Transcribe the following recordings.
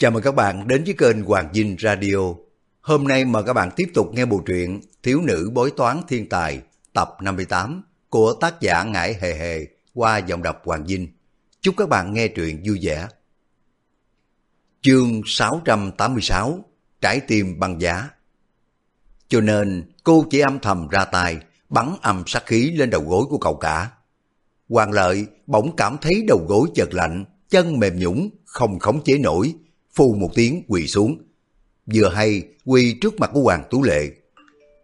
Chào mừng các bạn đến với kênh Hoàng Dinh Radio. Hôm nay mời các bạn tiếp tục nghe bộ truyện Thiếu nữ bói toán thiên tài tập 58 của tác giả Ngải Hề Hề qua giọng đọc Hoàng Dinh. Chúc các bạn nghe truyện vui vẻ. Chương 686 Trái tim băng giá Cho nên cô chỉ âm thầm ra tay bắn âm sát khí lên đầu gối của cậu cả. Hoàng lợi bỗng cảm thấy đầu gối chợt lạnh, chân mềm nhũng, không khống chế nổi, phù một tiếng quỳ xuống. Vừa hay quỳ trước mặt của Hoàng Tú Lệ.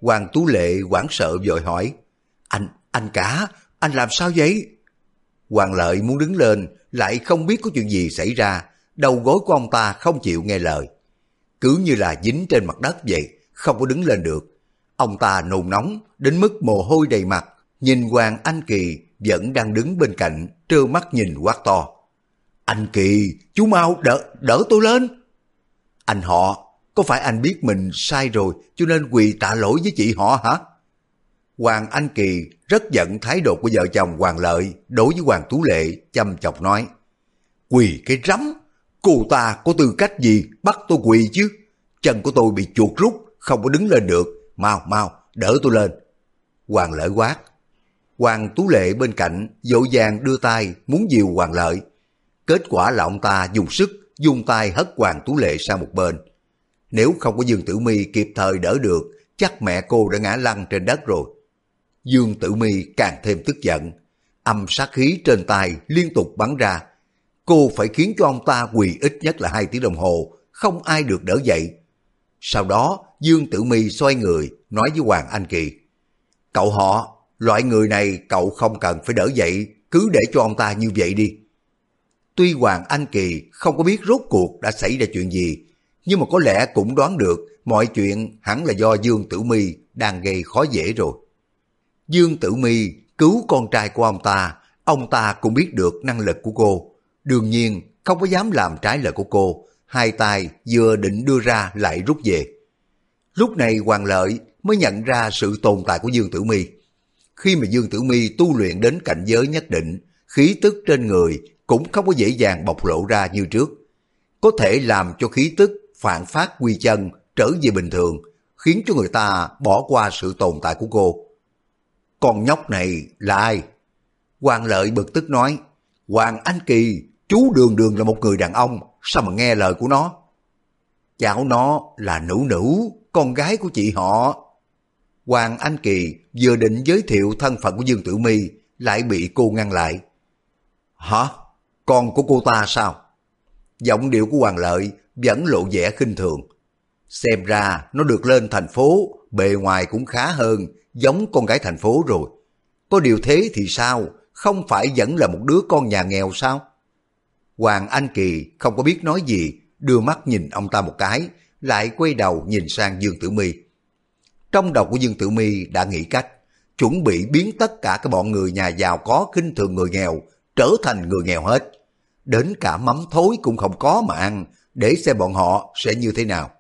Hoàng Tú Lệ hoảng sợ vội hỏi, Anh, anh cả, anh làm sao vậy? Hoàng Lợi muốn đứng lên, lại không biết có chuyện gì xảy ra, đầu gối của ông ta không chịu nghe lời. Cứ như là dính trên mặt đất vậy, không có đứng lên được. Ông ta nôn nóng, đến mức mồ hôi đầy mặt, nhìn Hoàng Anh Kỳ vẫn đang đứng bên cạnh, trơ mắt nhìn quát to. Anh Kỳ, chú mau đỡ, đỡ tôi lên. Anh họ, có phải anh biết mình sai rồi cho nên quỳ tạ lỗi với chị họ hả? Hoàng Anh Kỳ rất giận thái độ của vợ chồng Hoàng Lợi đối với Hoàng Tú Lệ chăm chọc nói. Quỳ cái rắm, cô ta có tư cách gì bắt tôi quỳ chứ? Chân của tôi bị chuột rút, không có đứng lên được. Mau, mau, đỡ tôi lên. Hoàng Lợi quát. Hoàng Tú Lệ bên cạnh dỗ dàng đưa tay muốn dìu Hoàng Lợi. Kết quả là ông ta dùng sức dùng tay hất Hoàng Tú Lệ sang một bên. Nếu không có Dương Tử Mi kịp thời đỡ được, chắc mẹ cô đã ngã lăn trên đất rồi. Dương Tử Mi càng thêm tức giận, âm sát khí trên tay liên tục bắn ra. Cô phải khiến cho ông ta quỳ ít nhất là hai tiếng đồng hồ, không ai được đỡ dậy. Sau đó, Dương Tử Mi xoay người, nói với Hoàng Anh Kỳ. Cậu họ, loại người này cậu không cần phải đỡ dậy, cứ để cho ông ta như vậy đi. Tuy Hoàng Anh Kỳ không có biết rốt cuộc đã xảy ra chuyện gì, nhưng mà có lẽ cũng đoán được mọi chuyện hẳn là do Dương Tử Mi đang gây khó dễ rồi. Dương Tử Mi cứu con trai của ông ta, ông ta cũng biết được năng lực của cô. Đương nhiên không có dám làm trái lời của cô, hai tay vừa định đưa ra lại rút về. Lúc này Hoàng Lợi mới nhận ra sự tồn tại của Dương Tử Mi. Khi mà Dương Tử Mi tu luyện đến cảnh giới nhất định, khí tức trên người cũng không có dễ dàng bộc lộ ra như trước. Có thể làm cho khí tức phản phát quy chân trở về bình thường, khiến cho người ta bỏ qua sự tồn tại của cô. Con nhóc này là ai? Hoàng lợi bực tức nói, Hoàng Anh Kỳ, chú đường đường là một người đàn ông, sao mà nghe lời của nó? Cháu nó là nữ nữ, con gái của chị họ. Hoàng Anh Kỳ vừa định giới thiệu thân phận của Dương Tử My lại bị cô ngăn lại. Hả? Con của cô ta sao? Giọng điệu của Hoàng Lợi vẫn lộ vẻ khinh thường. Xem ra nó được lên thành phố, bề ngoài cũng khá hơn, giống con gái thành phố rồi. Có điều thế thì sao? Không phải vẫn là một đứa con nhà nghèo sao? Hoàng Anh Kỳ không có biết nói gì, đưa mắt nhìn ông ta một cái, lại quay đầu nhìn sang Dương Tử My. Trong đầu của Dương Tử My đã nghĩ cách, chuẩn bị biến tất cả các bọn người nhà giàu có khinh thường người nghèo trở thành người nghèo hết. Đến cả mắm thối cũng không có mà ăn, để xem bọn họ sẽ như thế nào.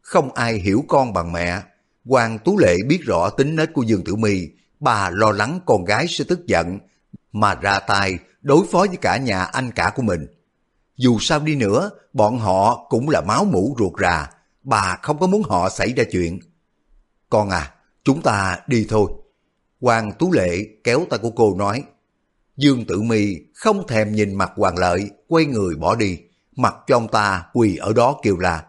Không ai hiểu con bằng mẹ. Hoàng Tú Lệ biết rõ tính nết của Dương Tử My, bà lo lắng con gái sẽ tức giận, mà ra tay đối phó với cả nhà anh cả của mình. Dù sao đi nữa, bọn họ cũng là máu mủ ruột rà, bà không có muốn họ xảy ra chuyện. Con à, chúng ta đi thôi. Hoàng Tú Lệ kéo tay của cô nói, Dương Tử Mi không thèm nhìn mặt Hoàng Lợi, quay người bỏ đi, mặc cho ông ta quỳ ở đó kêu là.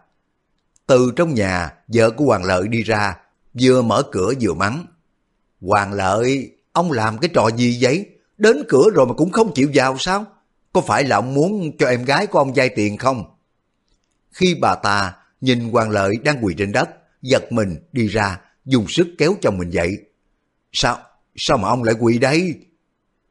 Từ trong nhà, vợ của Hoàng Lợi đi ra, vừa mở cửa vừa mắng. Hoàng Lợi, ông làm cái trò gì vậy? Đến cửa rồi mà cũng không chịu vào sao? Có phải là ông muốn cho em gái của ông vay tiền không? Khi bà ta nhìn Hoàng Lợi đang quỳ trên đất, giật mình đi ra, dùng sức kéo chồng mình dậy. Sao? Sao mà ông lại quỳ đây?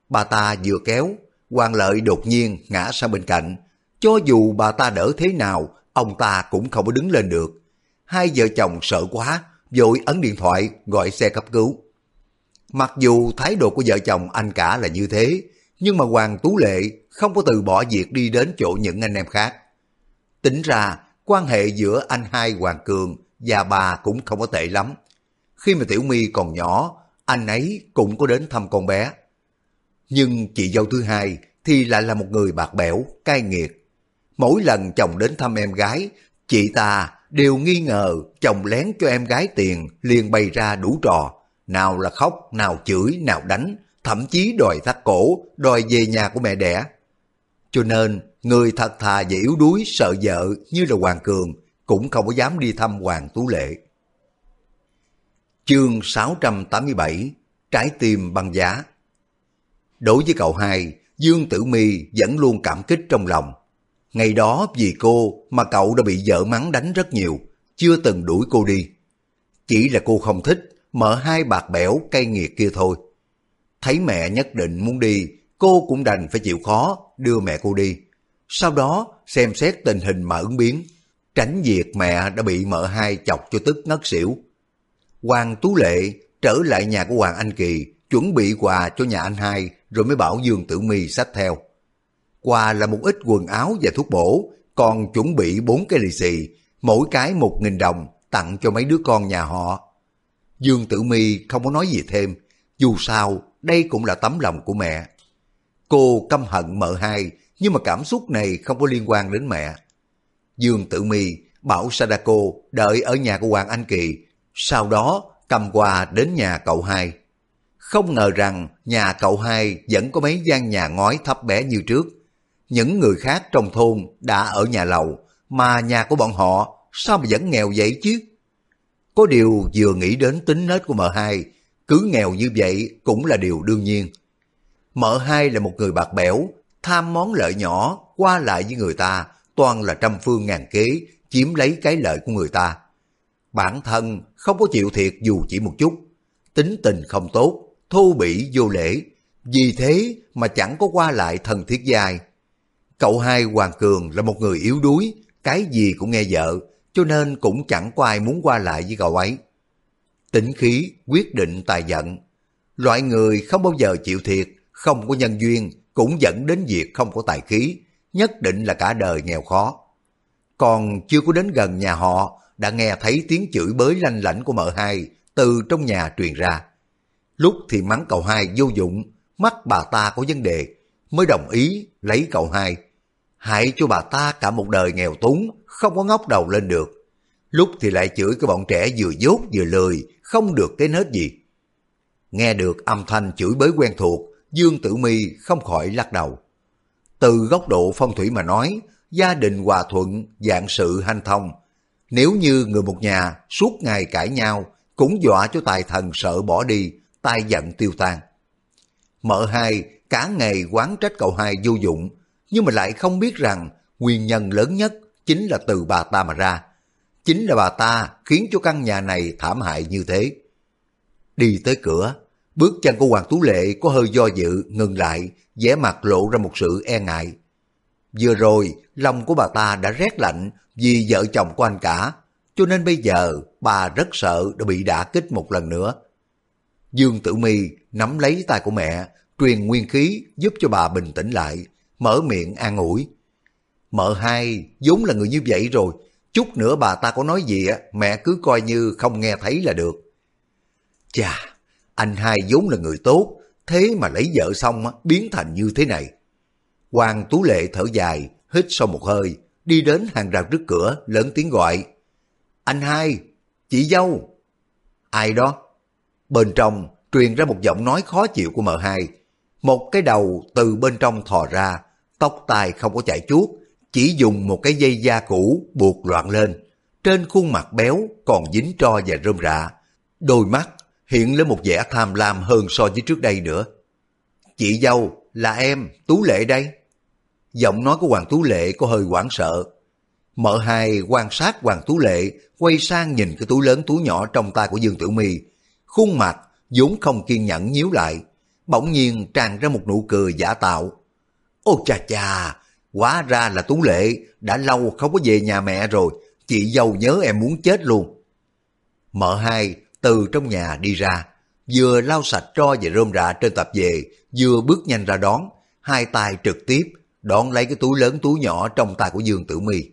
Bà ta vừa kéo, quan Lợi đột nhiên ngã sang bên cạnh. Cho dù bà ta đỡ thế nào, ông ta cũng không có đứng lên được. Hai vợ chồng sợ quá, vội ấn điện thoại gọi xe cấp cứu. Mặc dù thái độ của vợ chồng anh cả là như thế, nhưng mà Hoàng Tú Lệ không có từ bỏ việc đi đến chỗ những anh em khác. Tính ra, quan hệ giữa anh hai Hoàng Cường và bà cũng không có tệ lắm. Khi mà Tiểu My còn nhỏ, anh ấy cũng có đến thăm con bé. Nhưng chị dâu thứ hai thì lại là một người bạc bẽo, cay nghiệt. mỗi lần chồng đến thăm em gái, chị ta đều nghi ngờ chồng lén cho em gái tiền liền bày ra đủ trò, nào là khóc, nào chửi, nào đánh, thậm chí đòi thắt cổ, đòi về nhà của mẹ đẻ. Cho nên, người thật thà và yếu đuối sợ vợ như là Hoàng Cường cũng không có dám đi thăm Hoàng Tú Lệ. Chương 687 Trái tim băng giá Đối với cậu hai, Dương Tử Mi vẫn luôn cảm kích trong lòng. Ngày đó vì cô mà cậu đã bị vợ mắng đánh rất nhiều, chưa từng đuổi cô đi. Chỉ là cô không thích, mở hai bạc bẽo cay nghiệt kia thôi. Thấy mẹ nhất định muốn đi, cô cũng đành phải chịu khó đưa mẹ cô đi. Sau đó xem xét tình hình mà ứng biến, tránh việc mẹ đã bị mợ hai chọc cho tức ngất xỉu. Hoàng Tú Lệ trở lại nhà của Hoàng Anh Kỳ, chuẩn bị quà cho nhà anh hai rồi mới bảo Dương Tử Mi xách theo. Quà là một ít quần áo và thuốc bổ, còn chuẩn bị bốn cái lì xì, mỗi cái một nghìn đồng tặng cho mấy đứa con nhà họ. Dương Tử Mi không có nói gì thêm, dù sao đây cũng là tấm lòng của mẹ. Cô căm hận mợ hai, nhưng mà cảm xúc này không có liên quan đến mẹ. Dương Tử Mi bảo Sadako đợi ở nhà của Hoàng Anh Kỳ, sau đó cầm quà đến nhà cậu hai. Không ngờ rằng nhà cậu hai vẫn có mấy gian nhà ngói thấp bé như trước. Những người khác trong thôn đã ở nhà lầu, mà nhà của bọn họ sao mà vẫn nghèo vậy chứ? Có điều vừa nghĩ đến tính nết của mợ hai, cứ nghèo như vậy cũng là điều đương nhiên. Mợ hai là một người bạc bẽo, tham món lợi nhỏ, qua lại với người ta, toàn là trăm phương ngàn kế, chiếm lấy cái lợi của người ta. Bản thân không có chịu thiệt dù chỉ một chút, tính tình không tốt, thô bỉ vô lễ, vì thế mà chẳng có qua lại thần thiết giai. Cậu hai Hoàng Cường là một người yếu đuối, cái gì cũng nghe vợ, cho nên cũng chẳng có ai muốn qua lại với cậu ấy. Tính khí, quyết định tài giận. Loại người không bao giờ chịu thiệt, không có nhân duyên, cũng dẫn đến việc không có tài khí, nhất định là cả đời nghèo khó. Còn chưa có đến gần nhà họ, đã nghe thấy tiếng chửi bới lanh lảnh của mợ hai từ trong nhà truyền ra. Lúc thì mắng cậu hai vô dụng, mắt bà ta có vấn đề, mới đồng ý lấy cậu hai. Hại cho bà ta cả một đời nghèo túng, không có ngóc đầu lên được. Lúc thì lại chửi cái bọn trẻ vừa dốt vừa lười, không được cái nết gì. Nghe được âm thanh chửi bới quen thuộc, Dương Tử Mi không khỏi lắc đầu. Từ góc độ phong thủy mà nói, gia đình hòa thuận, dạng sự hanh thông. Nếu như người một nhà suốt ngày cãi nhau, cũng dọa cho tài thần sợ bỏ đi, tai giận tiêu tan. Mợ hai cả ngày quán trách cậu hai vô dụng, nhưng mà lại không biết rằng nguyên nhân lớn nhất chính là từ bà ta mà ra. Chính là bà ta khiến cho căn nhà này thảm hại như thế. Đi tới cửa, bước chân của Hoàng Tú Lệ có hơi do dự, ngừng lại, vẻ mặt lộ ra một sự e ngại. Vừa rồi, lòng của bà ta đã rét lạnh vì vợ chồng của anh cả, cho nên bây giờ bà rất sợ đã bị đả kích một lần nữa. Dương Tử Mi nắm lấy tay của mẹ, truyền nguyên khí giúp cho bà bình tĩnh lại, mở miệng an ủi. Mợ hai vốn là người như vậy rồi, chút nữa bà ta có nói gì á, mẹ cứ coi như không nghe thấy là được. Chà, anh hai vốn là người tốt, thế mà lấy vợ xong á, biến thành như thế này. Hoàng Tú Lệ thở dài, hít sâu một hơi, đi đến hàng rào trước cửa, lớn tiếng gọi. Anh hai, chị dâu. Ai đó? Bên trong truyền ra một giọng nói khó chịu của mợ hai. Một cái đầu từ bên trong thò ra, tóc tai không có chạy chuốt, chỉ dùng một cái dây da cũ buộc loạn lên. Trên khuôn mặt béo còn dính tro và rơm rạ. Đôi mắt hiện lên một vẻ tham lam hơn so với trước đây nữa. Chị dâu, là em, Tú Lệ đây. Giọng nói của Hoàng Tú Lệ có hơi hoảng sợ. Mợ hai quan sát Hoàng Tú Lệ, quay sang nhìn cái túi lớn túi nhỏ trong tay của Dương Tử My khuôn mặt vốn không kiên nhẫn nhíu lại, bỗng nhiên tràn ra một nụ cười giả tạo. Ô cha cha, hóa ra là Tú Lệ, đã lâu không có về nhà mẹ rồi, chị dâu nhớ em muốn chết luôn. Mợ hai từ trong nhà đi ra, vừa lau sạch tro và rơm rạ trên tập về, vừa bước nhanh ra đón, hai tay trực tiếp đón lấy cái túi lớn túi nhỏ trong tay của Dương Tử My.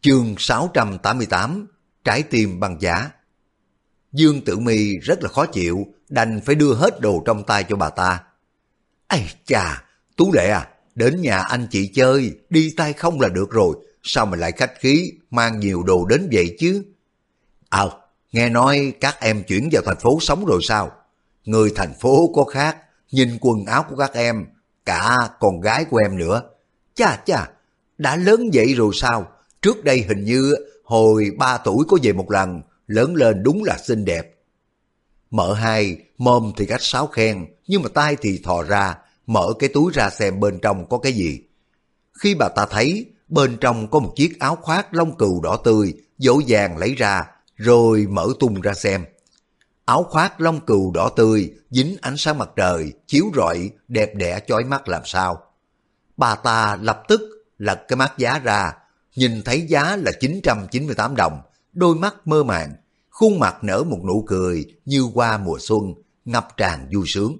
Chương 688 Trái tim bằng giá Dương Tử Mi rất là khó chịu, đành phải đưa hết đồ trong tay cho bà ta. Ây chà, Tú Lệ à, đến nhà anh chị chơi, đi tay không là được rồi, sao mà lại khách khí, mang nhiều đồ đến vậy chứ? Ờ, nghe nói các em chuyển vào thành phố sống rồi sao? Người thành phố có khác, nhìn quần áo của các em, cả con gái của em nữa. Chà chà, đã lớn vậy rồi sao? Trước đây hình như hồi ba tuổi có về một lần, lớn lên đúng là xinh đẹp. Mợ hai, mồm thì cách sáo khen, nhưng mà tay thì thò ra, mở cái túi ra xem bên trong có cái gì. Khi bà ta thấy, bên trong có một chiếc áo khoác lông cừu đỏ tươi, dỗ dàng lấy ra, rồi mở tung ra xem. Áo khoác lông cừu đỏ tươi, dính ánh sáng mặt trời, chiếu rọi, đẹp đẽ chói mắt làm sao. Bà ta lập tức lật cái mắt giá ra, nhìn thấy giá là 998 đồng, đôi mắt mơ màng, khuôn mặt nở một nụ cười như qua mùa xuân, ngập tràn vui sướng.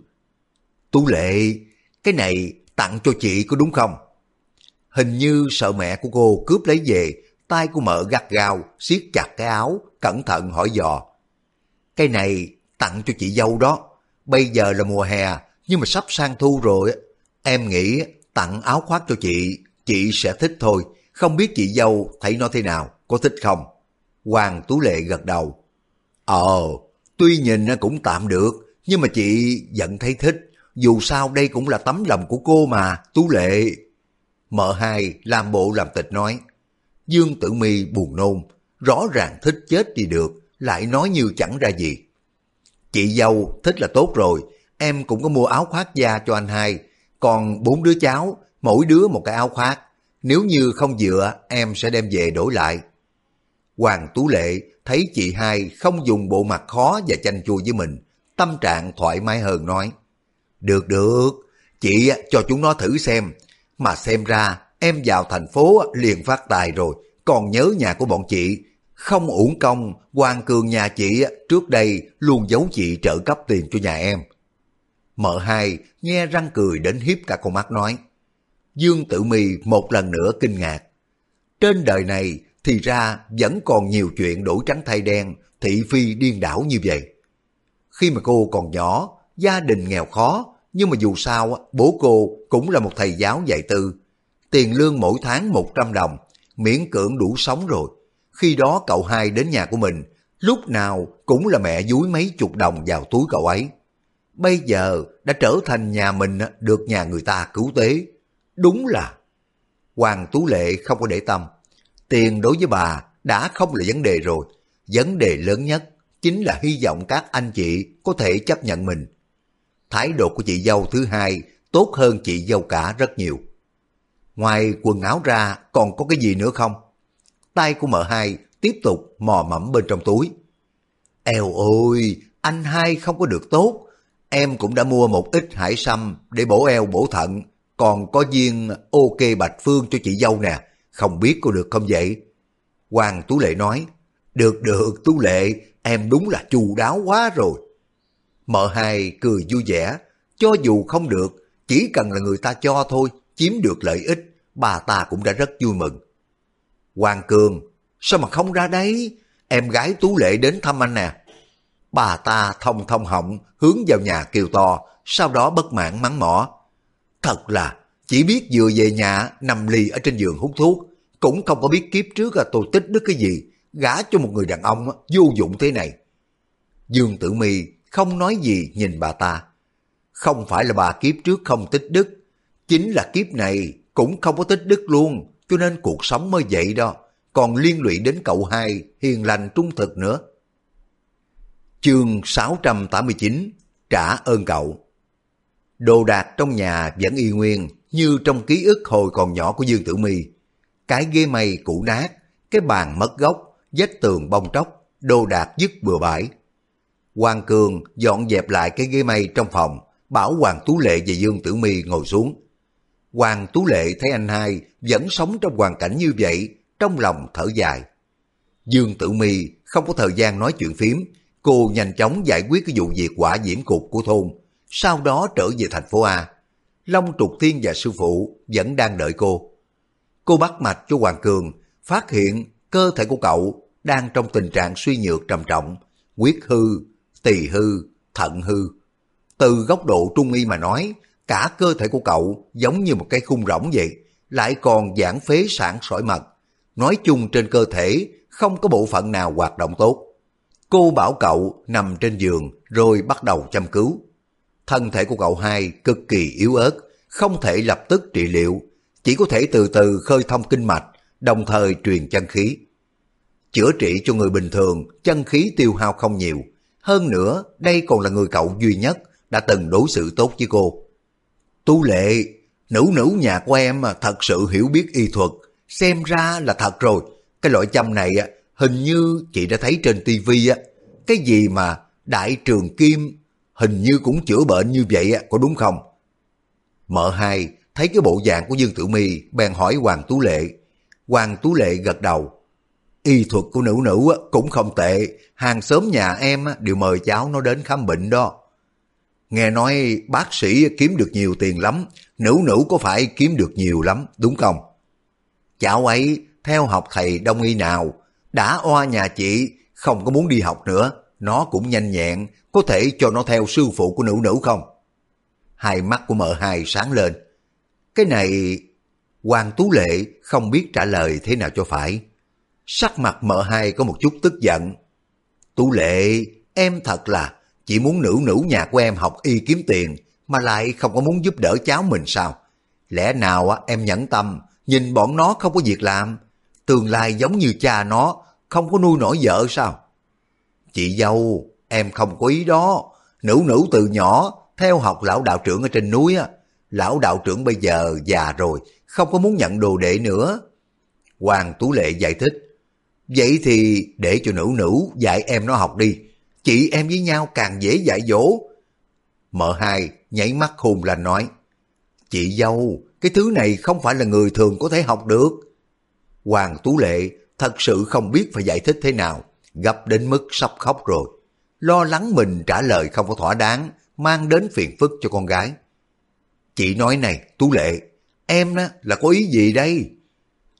Tú lệ, cái này tặng cho chị có đúng không? Hình như sợ mẹ của cô cướp lấy về, tay của mợ gắt gao, siết chặt cái áo, cẩn thận hỏi dò. Cái này tặng cho chị dâu đó, bây giờ là mùa hè, nhưng mà sắp sang thu rồi. Em nghĩ tặng áo khoác cho chị, chị sẽ thích thôi, không biết chị dâu thấy nó thế nào, có thích không? Hoàng Tú Lệ gật đầu. Ờ, tuy nhìn cũng tạm được, nhưng mà chị vẫn thấy thích. Dù sao đây cũng là tấm lòng của cô mà, Tú Lệ. Mợ hai làm bộ làm tịch nói. Dương Tử Mi buồn nôn, rõ ràng thích chết đi được, lại nói như chẳng ra gì. Chị dâu thích là tốt rồi, em cũng có mua áo khoác da cho anh hai, còn bốn đứa cháu, mỗi đứa một cái áo khoác. Nếu như không dựa, em sẽ đem về đổi lại. Hoàng Tú Lệ thấy chị hai không dùng bộ mặt khó và chanh chua với mình, tâm trạng thoải mái hơn nói. Được được, chị cho chúng nó thử xem, mà xem ra em vào thành phố liền phát tài rồi, còn nhớ nhà của bọn chị. Không uổng công, Hoàng Cường nhà chị trước đây luôn giấu chị trợ cấp tiền cho nhà em. Mợ hai nghe răng cười đến hiếp cả con mắt nói. Dương Tử Mi một lần nữa kinh ngạc. Trên đời này thì ra vẫn còn nhiều chuyện đổi trắng thay đen, thị phi điên đảo như vậy. Khi mà cô còn nhỏ, gia đình nghèo khó, nhưng mà dù sao bố cô cũng là một thầy giáo dạy tư. Tiền lương mỗi tháng 100 đồng, miễn cưỡng đủ sống rồi. Khi đó cậu hai đến nhà của mình, lúc nào cũng là mẹ dúi mấy chục đồng vào túi cậu ấy. Bây giờ đã trở thành nhà mình được nhà người ta cứu tế. Đúng là Hoàng Tú Lệ không có để tâm. Tiền đối với bà đã không là vấn đề rồi. Vấn đề lớn nhất chính là hy vọng các anh chị có thể chấp nhận mình. Thái độ của chị dâu thứ hai tốt hơn chị dâu cả rất nhiều. Ngoài quần áo ra còn có cái gì nữa không? Tay của mợ hai tiếp tục mò mẫm bên trong túi. Eo ôi, anh hai không có được tốt. Em cũng đã mua một ít hải sâm để bổ eo bổ thận, còn có viên ok bạch phương cho chị dâu nè, không biết có được không vậy? Hoàng Tú Lệ nói, được được Tú Lệ, em đúng là chu đáo quá rồi. Mợ hai cười vui vẻ, cho dù không được, chỉ cần là người ta cho thôi, chiếm được lợi ích, bà ta cũng đã rất vui mừng. Hoàng Cường, sao mà không ra đấy? Em gái Tú Lệ đến thăm anh nè. Bà ta thông thông họng, hướng vào nhà kêu to, sau đó bất mãn mắng mỏ. Thật là, chỉ biết vừa về nhà nằm lì ở trên giường hút thuốc, cũng không có biết kiếp trước là tôi tích đức cái gì, gả cho một người đàn ông vô dụng thế này. Dương Tử Mi không nói gì nhìn bà ta. Không phải là bà kiếp trước không tích đức, chính là kiếp này cũng không có tích đức luôn, cho nên cuộc sống mới vậy đó, còn liên lụy đến cậu hai hiền lành trung thực nữa. Chương 689 Trả ơn cậu Đồ đạc trong nhà vẫn y nguyên như trong ký ức hồi còn nhỏ của Dương Tử Mi cái ghế mây cũ nát, cái bàn mất gốc, vách tường bong tróc, đồ đạc dứt bừa bãi. Hoàng Cường dọn dẹp lại cái ghế mây trong phòng, bảo Hoàng Tú Lệ và Dương Tử My ngồi xuống. Hoàng Tú Lệ thấy anh hai vẫn sống trong hoàn cảnh như vậy, trong lòng thở dài. Dương Tử My không có thời gian nói chuyện phím, cô nhanh chóng giải quyết cái vụ việc quả diễn cục của thôn, sau đó trở về thành phố A. Long Trục Thiên và sư phụ vẫn đang đợi cô. Cô bắt mạch cho Hoàng Cường, phát hiện cơ thể của cậu đang trong tình trạng suy nhược trầm trọng, huyết hư, tỳ hư, thận hư. Từ góc độ trung y mà nói, cả cơ thể của cậu giống như một cái khung rỗng vậy, lại còn giãn phế sản sỏi mật. Nói chung trên cơ thể không có bộ phận nào hoạt động tốt. Cô bảo cậu nằm trên giường rồi bắt đầu chăm cứu. Thân thể của cậu hai cực kỳ yếu ớt, không thể lập tức trị liệu, chỉ có thể từ từ khơi thông kinh mạch, đồng thời truyền chân khí. Chữa trị cho người bình thường, chân khí tiêu hao không nhiều. Hơn nữa, đây còn là người cậu duy nhất đã từng đối xử tốt với cô. Tu lệ, nữ nữ nhà của em thật sự hiểu biết y thuật, xem ra là thật rồi. Cái loại châm này hình như chị đã thấy trên tivi á, cái gì mà đại trường kim hình như cũng chữa bệnh như vậy có đúng không? Mợ hai thấy cái bộ dạng của Dương Tử Mi bèn hỏi Hoàng Tú Lệ. Hoàng Tú Lệ gật đầu. Y thuật của nữ nữ cũng không tệ, hàng xóm nhà em đều mời cháu nó đến khám bệnh đó. Nghe nói bác sĩ kiếm được nhiều tiền lắm, nữ nữ có phải kiếm được nhiều lắm, đúng không? Cháu ấy theo học thầy đông y nào, đã oa nhà chị, không có muốn đi học nữa, nó cũng nhanh nhẹn, có thể cho nó theo sư phụ của nữ nữ không? Hai mắt của mợ hai sáng lên. Cái này, Hoàng Tú Lệ không biết trả lời thế nào cho phải. Sắc mặt mợ hai có một chút tức giận. Tú Lệ, em thật là chỉ muốn nữ nữ nhà của em học y kiếm tiền mà lại không có muốn giúp đỡ cháu mình sao? Lẽ nào em nhẫn tâm, nhìn bọn nó không có việc làm, tương lai giống như cha nó, không có nuôi nổi vợ sao? Chị dâu, em không có ý đó, nữ nữ từ nhỏ theo học lão đạo trưởng ở trên núi á, lão đạo trưởng bây giờ già rồi, không có muốn nhận đồ đệ nữa. Hoàng Tú Lệ giải thích, vậy thì để cho nữ nữ dạy em nó học đi, chị em với nhau càng dễ dạy dỗ. Mợ hai nhảy mắt hùng là nói, chị dâu, cái thứ này không phải là người thường có thể học được. Hoàng Tú Lệ thật sự không biết phải giải thích thế nào, gặp đến mức sắp khóc rồi. Lo lắng mình trả lời không có thỏa đáng, mang đến phiền phức cho con gái. Chị nói này, Tú Lệ, em á, là có ý gì đây?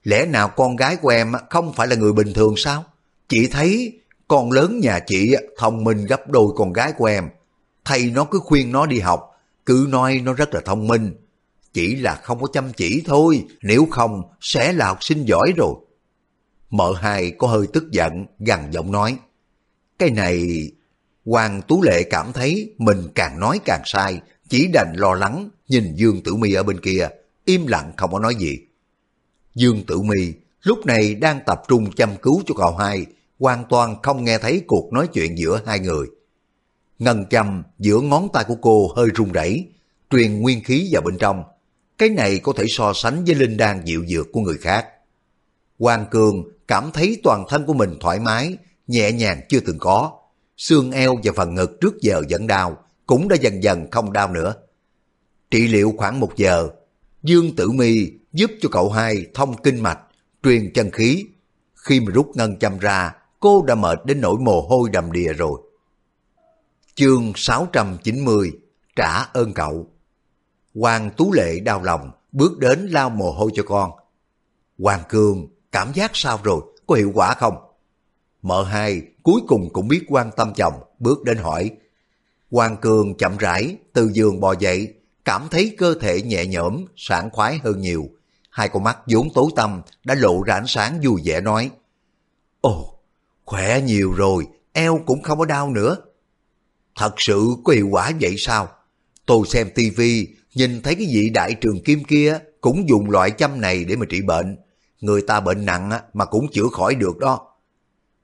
Lẽ nào con gái của em không phải là người bình thường sao? Chị thấy con lớn nhà chị thông minh gấp đôi con gái của em. Thầy nó cứ khuyên nó đi học, cứ nói nó rất là thông minh. Chỉ là không có chăm chỉ thôi, nếu không sẽ là học sinh giỏi rồi. Mợ hai có hơi tức giận, gằn giọng nói. Cái này... Hoàng Tú Lệ cảm thấy mình càng nói càng sai, chỉ đành lo lắng nhìn Dương Tử Mi ở bên kia, im lặng không có nói gì. Dương Tử Mi lúc này đang tập trung chăm cứu cho cậu hai, hoàn toàn không nghe thấy cuộc nói chuyện giữa hai người. Ngân châm giữa ngón tay của cô hơi run rẩy, truyền nguyên khí vào bên trong. Cái này có thể so sánh với linh đan dịu dược của người khác. Hoàng Cường cảm thấy toàn thân của mình thoải mái, nhẹ nhàng chưa từng có. Xương eo và phần ngực trước giờ vẫn đau, cũng đã dần dần không đau nữa. Trị liệu khoảng một giờ, Dương Tử Mi giúp cho cậu hai thông kinh mạch, truyền chân khí. Khi mà rút ngân châm ra, cô đã mệt đến nỗi mồ hôi đầm đìa rồi. Chương 690 Trả ơn cậu Hoàng Tú Lệ đau lòng, bước đến lao mồ hôi cho con. Hoàng Cường, cảm giác sao rồi, có hiệu quả không? Mợ hai cuối cùng cũng biết quan tâm chồng, bước đến hỏi. Hoàng Cường chậm rãi từ giường bò dậy, cảm thấy cơ thể nhẹ nhõm, sảng khoái hơn nhiều. Hai con mắt vốn tối tăm đã lộ ra ánh sáng vui vẻ nói. Ồ, khỏe nhiều rồi, eo cũng không có đau nữa. Thật sự có hiệu quả vậy sao? Tôi xem tivi nhìn thấy cái vị đại trường kim kia cũng dùng loại châm này để mà trị bệnh. Người ta bệnh nặng mà cũng chữa khỏi được đó.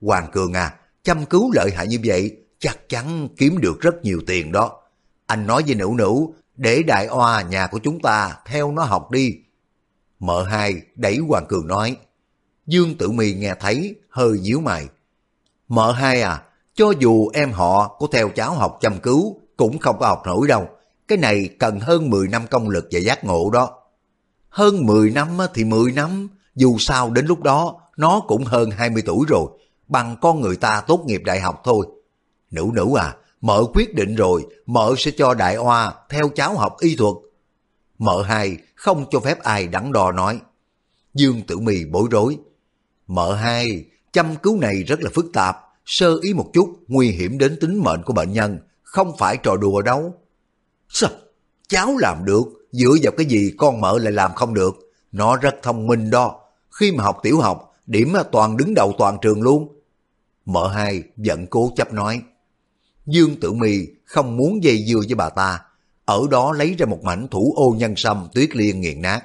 Hoàng Cường à, chăm cứu lợi hại như vậy chắc chắn kiếm được rất nhiều tiền đó. Anh nói với nữ nữ, để đại oa nhà của chúng ta theo nó học đi. Mợ hai đẩy Hoàng Cường nói. Dương Tử mì nghe thấy, hơi nhíu mày. Mợ hai à, cho dù em họ có theo cháu học chăm cứu, cũng không có học nổi đâu. Cái này cần hơn 10 năm công lực và giác ngộ đó. Hơn 10 năm thì 10 năm, dù sao đến lúc đó nó cũng hơn 20 tuổi rồi, bằng con người ta tốt nghiệp đại học thôi. Nữ nữ à, mợ quyết định rồi, mợ sẽ cho đại oa theo cháu học y thuật. Mợ hai không cho phép ai đắn đo nói. Dương Tử Mì bối rối. Mợ hai, chăm cứu này rất là phức tạp, sơ ý một chút nguy hiểm đến tính mệnh của bệnh nhân, không phải trò đùa đâu. Sao? cháu làm được, dựa vào cái gì con mợ lại làm không được. Nó rất thông minh đó, khi mà học tiểu học, điểm toàn đứng đầu toàn trường luôn. Mợ hai giận cố chấp nói. Dương Tử Mi không muốn dây dưa với bà ta, ở đó lấy ra một mảnh thủ ô nhân sâm tuyết liên nghiền nát.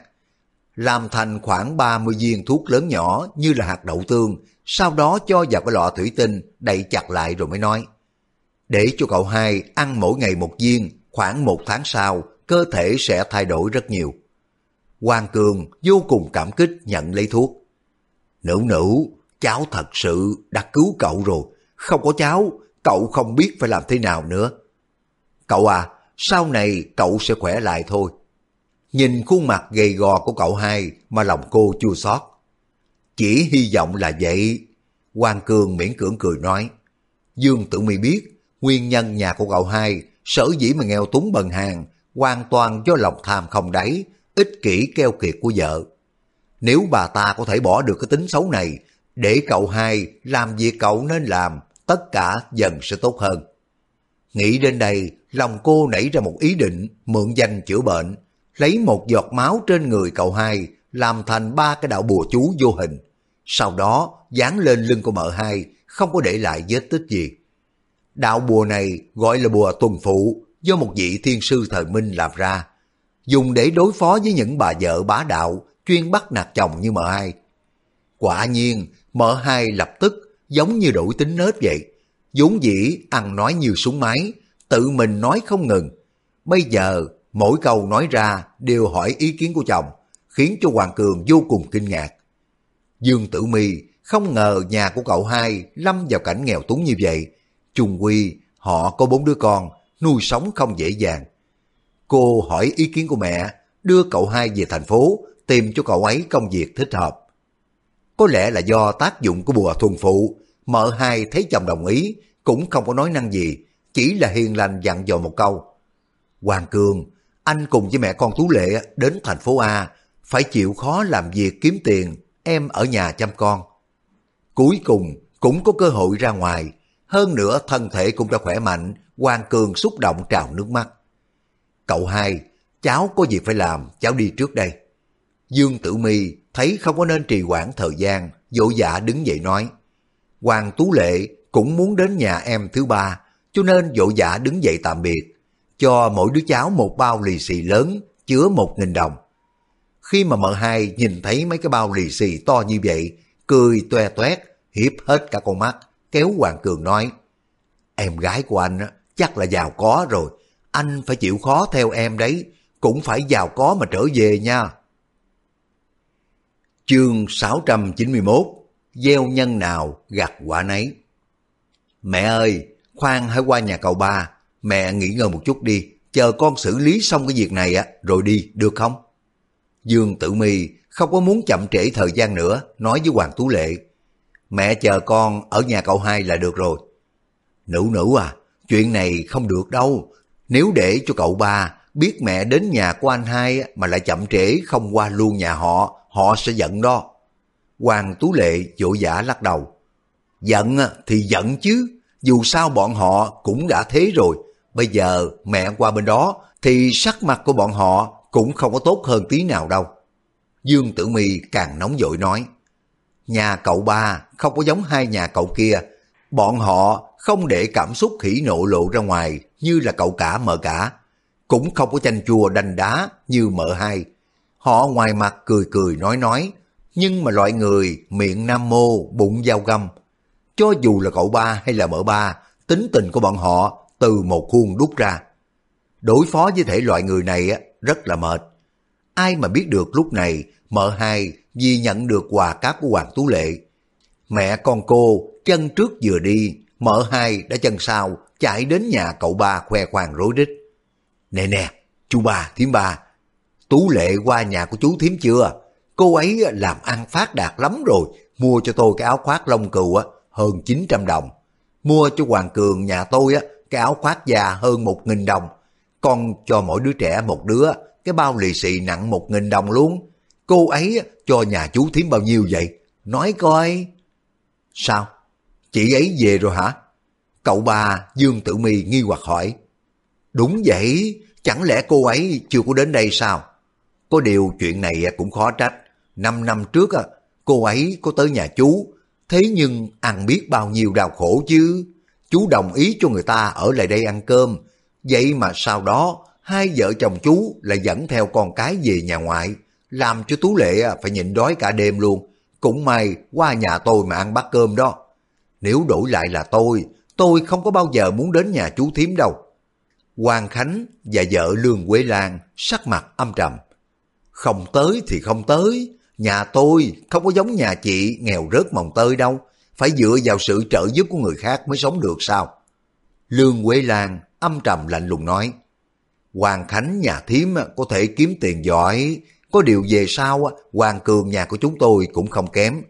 Làm thành khoảng 30 viên thuốc lớn nhỏ như là hạt đậu tương, sau đó cho vào cái lọ thủy tinh đậy chặt lại rồi mới nói. Để cho cậu hai ăn mỗi ngày một viên, khoảng một tháng sau, cơ thể sẽ thay đổi rất nhiều. Hoàng Cường vô cùng cảm kích nhận lấy thuốc. Nữ nữ, cháu thật sự đã cứu cậu rồi. Không có cháu, cậu không biết phải làm thế nào nữa. Cậu à, sau này cậu sẽ khỏe lại thôi. Nhìn khuôn mặt gầy gò của cậu hai mà lòng cô chua xót. Chỉ hy vọng là vậy. Quang Cường miễn cưỡng cười nói. Dương Tử Mi biết nguyên nhân nhà của cậu hai sở dĩ mà nghèo túng bần hàng hoàn toàn do lòng tham không đáy, ích kỷ keo kiệt của vợ. Nếu bà ta có thể bỏ được cái tính xấu này, để cậu hai làm việc cậu nên làm, tất cả dần sẽ tốt hơn. Nghĩ đến đây, lòng cô nảy ra một ý định mượn danh chữa bệnh, lấy một giọt máu trên người cậu hai, làm thành ba cái đạo bùa chú vô hình. Sau đó, dán lên lưng của mợ hai, không có để lại vết tích gì. Đạo bùa này gọi là bùa tuần phụ, do một vị thiên sư thời Minh làm ra, dùng để đối phó với những bà vợ bá đạo chuyên bắt nạt chồng như mợ hai. Quả nhiên, mợ hai lập tức giống như đổi tính nết vậy. vốn dĩ ăn nói nhiều súng máy, tự mình nói không ngừng. Bây giờ, mỗi câu nói ra đều hỏi ý kiến của chồng, khiến cho Hoàng Cường vô cùng kinh ngạc. Dương Tử Mi không ngờ nhà của cậu hai lâm vào cảnh nghèo túng như vậy. Trung Quy, họ có bốn đứa con, nuôi sống không dễ dàng. Cô hỏi ý kiến của mẹ, đưa cậu hai về thành phố, tìm cho cậu ấy công việc thích hợp. Có lẽ là do tác dụng của bùa thuần phụ, mợ hai thấy chồng đồng ý, cũng không có nói năng gì, chỉ là hiền lành dặn dò một câu. Hoàng Cường, anh cùng với mẹ con Tú Lệ đến thành phố A, phải chịu khó làm việc kiếm tiền, em ở nhà chăm con. Cuối cùng cũng có cơ hội ra ngoài, hơn nữa thân thể cũng đã khỏe mạnh, Hoàng Cường xúc động trào nước mắt. Cậu hai, cháu có việc phải làm, cháu đi trước đây. Dương Tử Mi thấy không có nên trì hoãn thời gian, dỗ dạ đứng dậy nói. Hoàng Tú Lệ cũng muốn đến nhà em thứ ba, cho nên dỗ dạ đứng dậy tạm biệt, cho mỗi đứa cháu một bao lì xì lớn, chứa một nghìn đồng. Khi mà mợ hai nhìn thấy mấy cái bao lì xì to như vậy, cười toe toét, hiếp hết cả con mắt, kéo Hoàng Cường nói, Em gái của anh chắc là giàu có rồi, anh phải chịu khó theo em đấy, cũng phải giàu có mà trở về nha. Chương 691 Gieo nhân nào gặt quả nấy Mẹ ơi, khoan hãy qua nhà cậu ba, mẹ nghỉ ngơi một chút đi, chờ con xử lý xong cái việc này á, rồi đi, được không? Dương Tử Mi không có muốn chậm trễ thời gian nữa, nói với Hoàng Tú Lệ. Mẹ chờ con ở nhà cậu hai là được rồi. Nữ nữ à, chuyện này không được đâu. Nếu để cho cậu ba biết mẹ đến nhà của anh hai mà lại chậm trễ không qua luôn nhà họ, họ sẽ giận đó. Hoàng Tú Lệ vội vã lắc đầu. Giận thì giận chứ, dù sao bọn họ cũng đã thế rồi. Bây giờ mẹ qua bên đó thì sắc mặt của bọn họ cũng không có tốt hơn tí nào đâu. Dương Tử Mi càng nóng vội nói. Nhà cậu ba không có giống hai nhà cậu kia. Bọn họ không để cảm xúc khỉ nộ lộ ra ngoài như là cậu cả mợ cả. Cũng không có chanh chua đanh đá như mợ hai. Họ ngoài mặt cười cười nói nói, nhưng mà loại người miệng nam mô, bụng dao găm. Cho dù là cậu ba hay là mợ ba, tính tình của bọn họ từ một khuôn đúc ra. Đối phó với thể loại người này rất là mệt. Ai mà biết được lúc này mợ hai vì nhận được quà cáp của Hoàng Tú Lệ. Mẹ con cô chân trước vừa đi, mợ hai đã chân sau chạy đến nhà cậu ba khoe khoang rối rít. Nè nè, chú ba, thím ba, Tú Lệ qua nhà của chú thím chưa? Cô ấy làm ăn phát đạt lắm rồi, mua cho tôi cái áo khoác lông cừu á, hơn 900 đồng. Mua cho Hoàng Cường nhà tôi á, cái áo khoác già hơn 1.000 đồng. Còn cho mỗi đứa trẻ một đứa, cái bao lì xì nặng 1.000 đồng luôn. Cô ấy cho nhà chú thím bao nhiêu vậy? Nói coi. Sao? Chị ấy về rồi hả? Cậu ba Dương Tử Mi nghi hoặc hỏi. Đúng vậy, Chẳng lẽ cô ấy chưa có đến đây sao? Có điều chuyện này à, cũng khó trách. Năm năm trước à, cô ấy có tới nhà chú, thế nhưng ăn biết bao nhiêu đau khổ chứ. Chú đồng ý cho người ta ở lại đây ăn cơm. Vậy mà sau đó hai vợ chồng chú lại dẫn theo con cái về nhà ngoại, làm cho Tú Lệ à, phải nhịn đói cả đêm luôn. Cũng may qua nhà tôi mà ăn bát cơm đó. Nếu đổi lại là tôi, tôi không có bao giờ muốn đến nhà chú thím đâu. Hoàng Khánh và vợ Lương Quế Lan sắc mặt âm trầm. Không tới thì không tới, nhà tôi không có giống nhà chị nghèo rớt mồng tơi đâu, phải dựa vào sự trợ giúp của người khác mới sống được sao? Lương Quế Lan âm trầm lạnh lùng nói, Hoàng Khánh nhà thím có thể kiếm tiền giỏi, có điều về sau Hoàng Cường nhà của chúng tôi cũng không kém.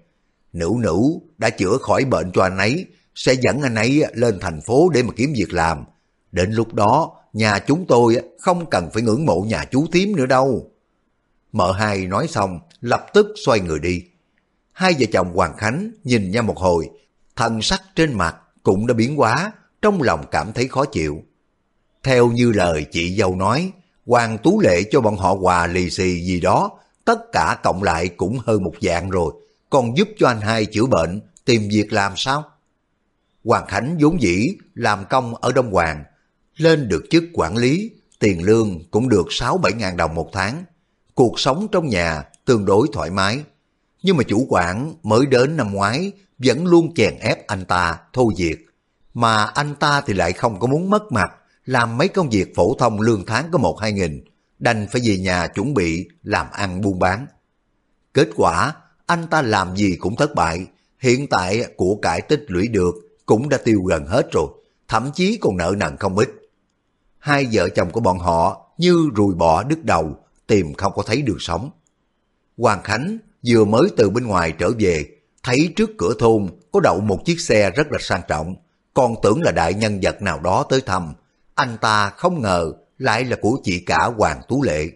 Nữ nữ đã chữa khỏi bệnh cho anh ấy, sẽ dẫn anh ấy lên thành phố để mà kiếm việc làm. Đến lúc đó, nhà chúng tôi không cần phải ngưỡng mộ nhà chú thím nữa đâu. Mợ hai nói xong, lập tức xoay người đi. Hai vợ chồng Hoàng Khánh nhìn nhau một hồi, thần sắc trên mặt cũng đã biến hóa, trong lòng cảm thấy khó chịu. Theo như lời chị dâu nói, Hoàng Tú Lệ cho bọn họ quà lì xì gì đó, tất cả cộng lại cũng hơn một dạng rồi, còn giúp cho anh hai chữa bệnh, tìm việc làm sao? Hoàng Khánh vốn dĩ làm công ở Đông Hoàng, lên được chức quản lý, tiền lương cũng được 6-7 ngàn đồng một tháng. Cuộc sống trong nhà tương đối thoải mái. Nhưng mà chủ quản mới đến năm ngoái vẫn luôn chèn ép anh ta thôi việc. Mà anh ta thì lại không có muốn mất mặt, làm mấy công việc phổ thông lương tháng có một hai nghìn, đành phải về nhà chuẩn bị làm ăn buôn bán. Kết quả, anh ta làm gì cũng thất bại, hiện tại của cải tích lũy được cũng đã tiêu gần hết rồi, thậm chí còn nợ nần không ít. Hai vợ chồng của bọn họ như rùi bỏ đứt đầu, tìm không có thấy đường sống. Hoàng Khánh vừa mới từ bên ngoài trở về, thấy trước cửa thôn có đậu một chiếc xe rất là sang trọng, còn tưởng là đại nhân vật nào đó tới thăm. Anh ta không ngờ lại là của chị cả Hoàng Tú Lệ.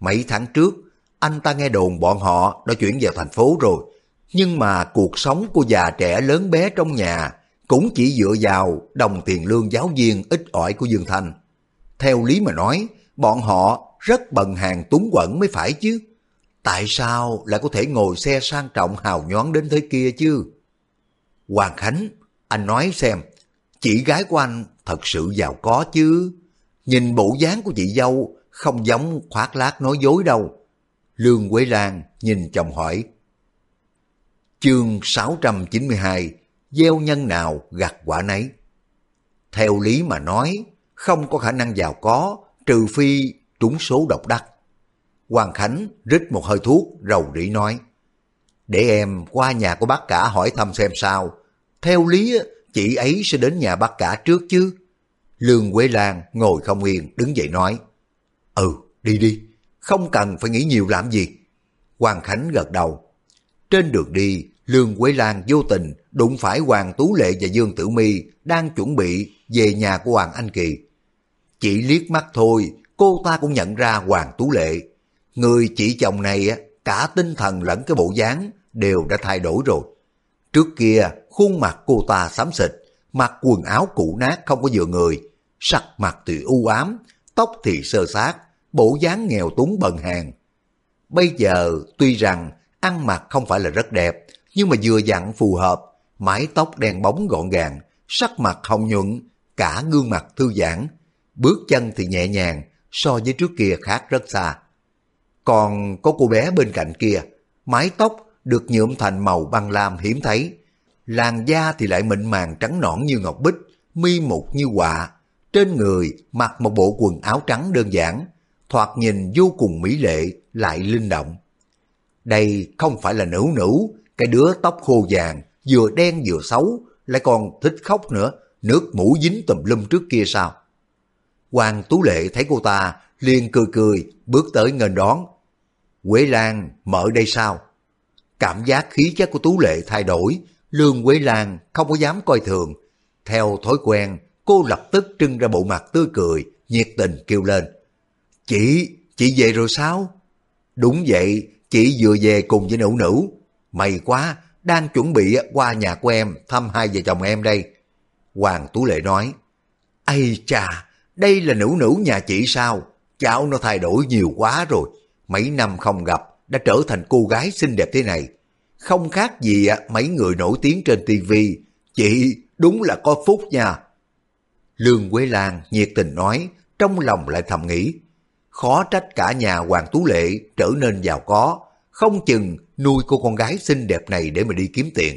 Mấy tháng trước, anh ta nghe đồn bọn họ đã chuyển vào thành phố rồi, nhưng mà cuộc sống của già trẻ lớn bé trong nhà cũng chỉ dựa vào đồng tiền lương giáo viên ít ỏi của Dương Thanh. Theo lý mà nói, bọn họ rất bần hàng túng quẩn mới phải chứ. Tại sao lại có thể ngồi xe sang trọng hào nhoáng đến thế kia chứ? Hoàng Khánh, anh nói xem, chị gái của anh thật sự giàu có chứ? Nhìn bộ dáng của chị dâu không giống khoác lác nói dối đâu. Lương Quế Lan nhìn chồng hỏi. Chương 692 Gieo nhân nào gặt quả nấy. Theo lý mà nói, không có khả năng giàu có trừ phi trúng số độc đắc. Hoàng Khánh rít một hơi thuốc rầu rĩ nói. Để em qua nhà của bác cả hỏi thăm xem sao. Theo lý chị ấy sẽ đến nhà bác cả trước chứ. Lương Quế Lan ngồi không yên đứng dậy nói. Ừ, đi đi, không cần phải nghĩ nhiều làm gì. Hoàng Khánh gật đầu. Trên đường đi, Lương Quế Lan vô tình đụng phải Hoàng Tú Lệ và Dương Tử Mi đang chuẩn bị về nhà của Hoàng Anh Kỳ. Chỉ liếc mắt thôi, cô ta cũng nhận ra Hoàng Tú Lệ. Người chị chồng này cả tinh thần lẫn cái bộ dáng đều đã thay đổi rồi. Trước kia, khuôn mặt cô ta xám xịt, mặc quần áo cũ nát không có vừa người, sắc mặt thì u ám, tóc thì sơ sát, bộ dáng nghèo túng bần hàng. Bây giờ, tuy rằng ăn mặc không phải là rất đẹp, nhưng mà vừa dặn phù hợp, mái tóc đen bóng gọn gàng, sắc mặt hồng nhuận, cả gương mặt thư giãn, bước chân thì nhẹ nhàng, so với trước kia khác rất xa. Còn có cô bé bên cạnh kia, mái tóc được nhuộm thành màu băng lam hiếm thấy, làn da thì lại mịn màng trắng nõn như ngọc bích, mi mục như họa, trên người mặc một bộ quần áo trắng đơn giản, thoạt nhìn vô cùng mỹ lệ lại linh động. Đây không phải là nữ nữ, cái đứa tóc khô vàng, vừa đen vừa xấu, lại còn thích khóc nữa, nước mũi dính tùm lum trước kia sao? Hoàng Tú Lệ thấy cô ta, liền cười cười, bước tới nghênh đón. Quế Lan, mở đây sao? Cảm giác khí chất của Tú Lệ thay đổi, Lương Quế Lan không có dám coi thường. Theo thói quen, cô lập tức trưng ra bộ mặt tươi cười, nhiệt tình kêu lên. Chị, chị về rồi sao? Đúng vậy, chị vừa về cùng với nữ nữ. May quá, đang chuẩn bị qua nhà của em thăm hai vợ chồng em đây. Hoàng Tú Lệ nói, Ây chà, đây là nữ nữ nhà chị sao? Cháu nó thay đổi nhiều quá rồi. Mấy năm không gặp, đã trở thành cô gái xinh đẹp thế này. Không khác gì mấy người nổi tiếng trên tivi Chị đúng là có phúc nha. Lương Quế Lan nhiệt tình nói, trong lòng lại thầm nghĩ. Khó trách cả nhà Hoàng Tú Lệ trở nên giàu có, không chừng nuôi cô con gái xinh đẹp này để mà đi kiếm tiền.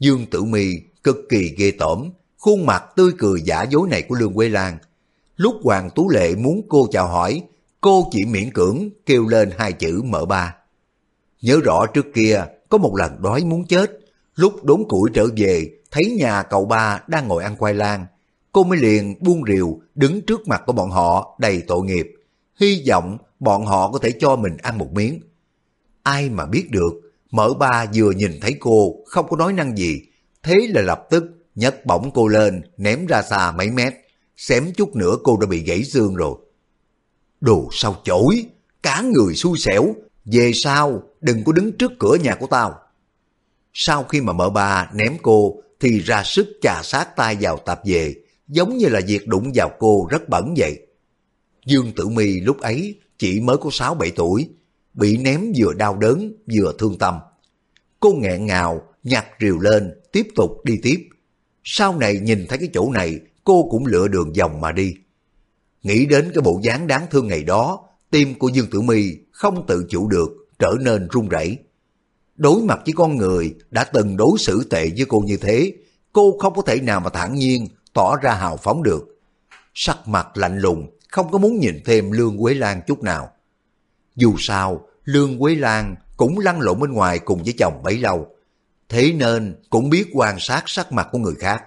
Dương Tử Mi cực kỳ ghê tởm, khuôn mặt tươi cười giả dối này của Lương Quế Lan. Lúc Hoàng Tú Lệ muốn cô chào hỏi, cô chỉ miễn cưỡng kêu lên hai chữ mở ba. Nhớ rõ trước kia có một lần đói muốn chết, lúc đốn củi trở về thấy nhà cậu ba đang ngồi ăn khoai lang, cô mới liền buông rìu đứng trước mặt của bọn họ đầy tội nghiệp, hy vọng bọn họ có thể cho mình ăn một miếng. Ai mà biết được, mở ba vừa nhìn thấy cô không có nói năng gì, thế là lập tức nhấc bổng cô lên ném ra xa mấy mét, xém chút nữa cô đã bị gãy xương rồi. Đồ sao chổi, cá người xui xẻo, về sau đừng có đứng trước cửa nhà của tao. Sau khi mà mở ba ném cô thì ra sức chà sát tay vào tạp về, giống như là việc đụng vào cô rất bẩn vậy. Dương Tử Mi lúc ấy chỉ mới có 6-7 tuổi, bị ném vừa đau đớn vừa thương tâm. Cô nghẹn ngào, nhặt rìu lên, tiếp tục đi tiếp. Sau này nhìn thấy cái chỗ này, cô cũng lựa đường vòng mà đi. Nghĩ đến cái bộ dáng đáng thương ngày đó, tim của Dương Tử Mi không tự chủ được, trở nên run rẩy. Đối mặt với con người đã từng đối xử tệ với cô như thế, cô không có thể nào mà thản nhiên tỏ ra hào phóng được. Sắc mặt lạnh lùng, không có muốn nhìn thêm Lương Quế Lan chút nào. Dù sao, Lương Quế Lan cũng lăn lộn bên ngoài cùng với chồng bấy lâu. Thế nên cũng biết quan sát sắc mặt của người khác.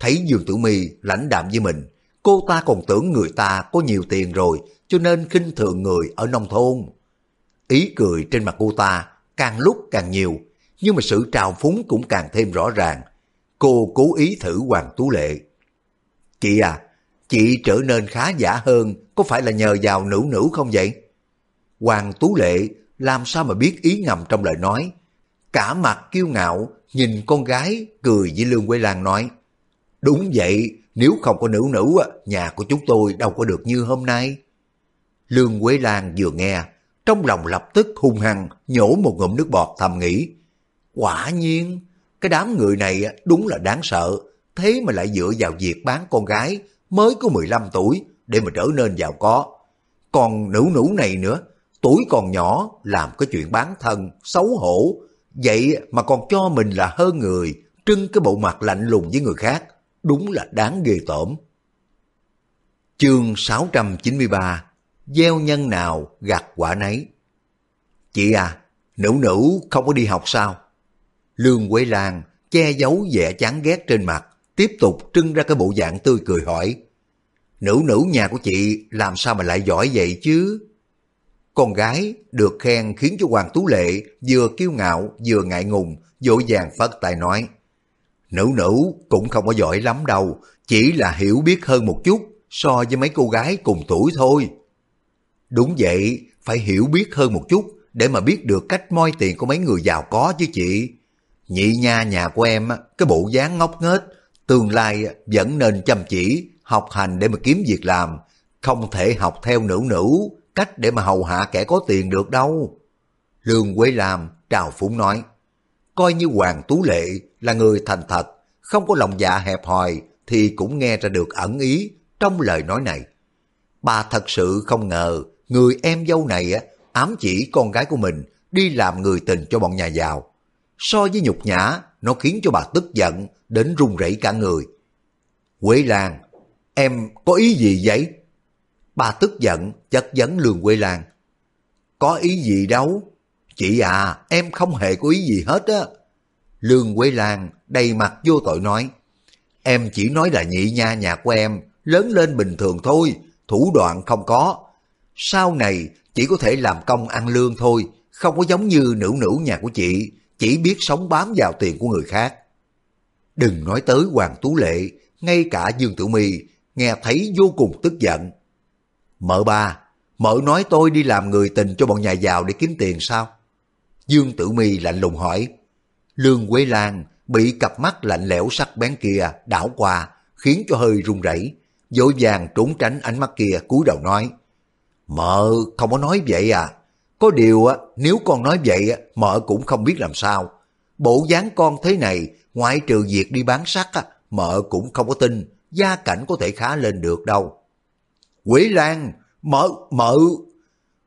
Thấy Dương Tử Mi lãnh đạm với mình, cô ta còn tưởng người ta có nhiều tiền rồi cho nên khinh thường người ở nông thôn. Ý cười trên mặt cô ta càng lúc càng nhiều, nhưng mà sự trào phúng cũng càng thêm rõ ràng. Cô cố ý thử Hoàng Tú Lệ. Chị à, chị trở nên khá giả hơn, có phải là nhờ vào nữ nữ không vậy? Hoàng Tú Lệ làm sao mà biết ý ngầm trong lời nói. Cả mặt kiêu ngạo, nhìn con gái, cười với Lương Quế Lan nói. Đúng vậy, nếu không có nữ nữ, nhà của chúng tôi đâu có được như hôm nay. Lương Quế Lan vừa nghe, trong lòng lập tức hung hăng nhổ một ngụm nước bọt thầm nghĩ. Quả nhiên, cái đám người này đúng là đáng sợ, thế mà lại dựa vào việc bán con gái mới có 15 tuổi để mà trở nên giàu có. Còn nữ nữ này nữa, tuổi còn nhỏ làm cái chuyện bán thân, xấu hổ, vậy mà còn cho mình là hơn người, trưng cái bộ mặt lạnh lùng với người khác, đúng là đáng ghê tởm. Chương 693 gieo nhân nào gặt quả nấy. Chị à, nữ nữ không có đi học sao? Lương Quế Lan che giấu vẻ chán ghét trên mặt, tiếp tục trưng ra cái bộ dạng tươi cười hỏi. Nữ nữ nhà của chị làm sao mà lại giỏi vậy chứ? Con gái được khen khiến cho Hoàng Tú Lệ vừa kiêu ngạo vừa ngại ngùng, dội vàng phất tài nói. Nữ nữ cũng không có giỏi lắm đâu, chỉ là hiểu biết hơn một chút so với mấy cô gái cùng tuổi thôi. Đúng vậy, phải hiểu biết hơn một chút để mà biết được cách moi tiền của mấy người giàu có chứ chị. Nhị nha nhà của em, cái bộ dáng ngốc nghếch, tương lai vẫn nên chăm chỉ, học hành để mà kiếm việc làm, không thể học theo nữ nữ, cách để mà hầu hạ kẻ có tiền được đâu. Lương Quế Lam trào phúng nói, coi như Hoàng Tú Lệ là người thành thật, không có lòng dạ hẹp hòi thì cũng nghe ra được ẩn ý trong lời nói này. Bà thật sự không ngờ người em dâu này ám chỉ con gái của mình đi làm người tình cho bọn nhà giàu. So với nhục nhã, nó khiến cho bà tức giận đến run rẩy cả người. Quế Lan, em có ý gì vậy? Bà tức giận chất vấn Lương Quế Lan. Có ý gì đâu? Chị à, em không hề có ý gì hết á. Lương Quế Lan đầy mặt vô tội nói. Em chỉ nói là nhị nha nhà của em lớn lên bình thường thôi, thủ đoạn không có, sau này chỉ có thể làm công ăn lương thôi, không có giống như nữ nữ nhà của chị, chỉ biết sống bám vào tiền của người khác. Đừng nói tới Hoàng Tú Lệ, ngay cả Dương Tử My nghe thấy vô cùng tức giận. Mợ ba, mợ nói tôi đi làm người tình cho bọn nhà giàu để kiếm tiền sao? Dương Tử My lạnh lùng hỏi. Lương Quế Lan bị cặp mắt lạnh lẽo sắc bén kia đảo qua, khiến cho hơi run rẩy. dội vàng trốn tránh ánh mắt kia cúi đầu nói, Mợ không có nói vậy à, có điều á, nếu con nói vậy mợ cũng không biết làm sao. Bộ dáng con thế này, ngoại trừ việc đi bán sắt á, mợ cũng không có tin gia cảnh có thể khá lên được đâu. Quỷ Lan, mợ, mợ.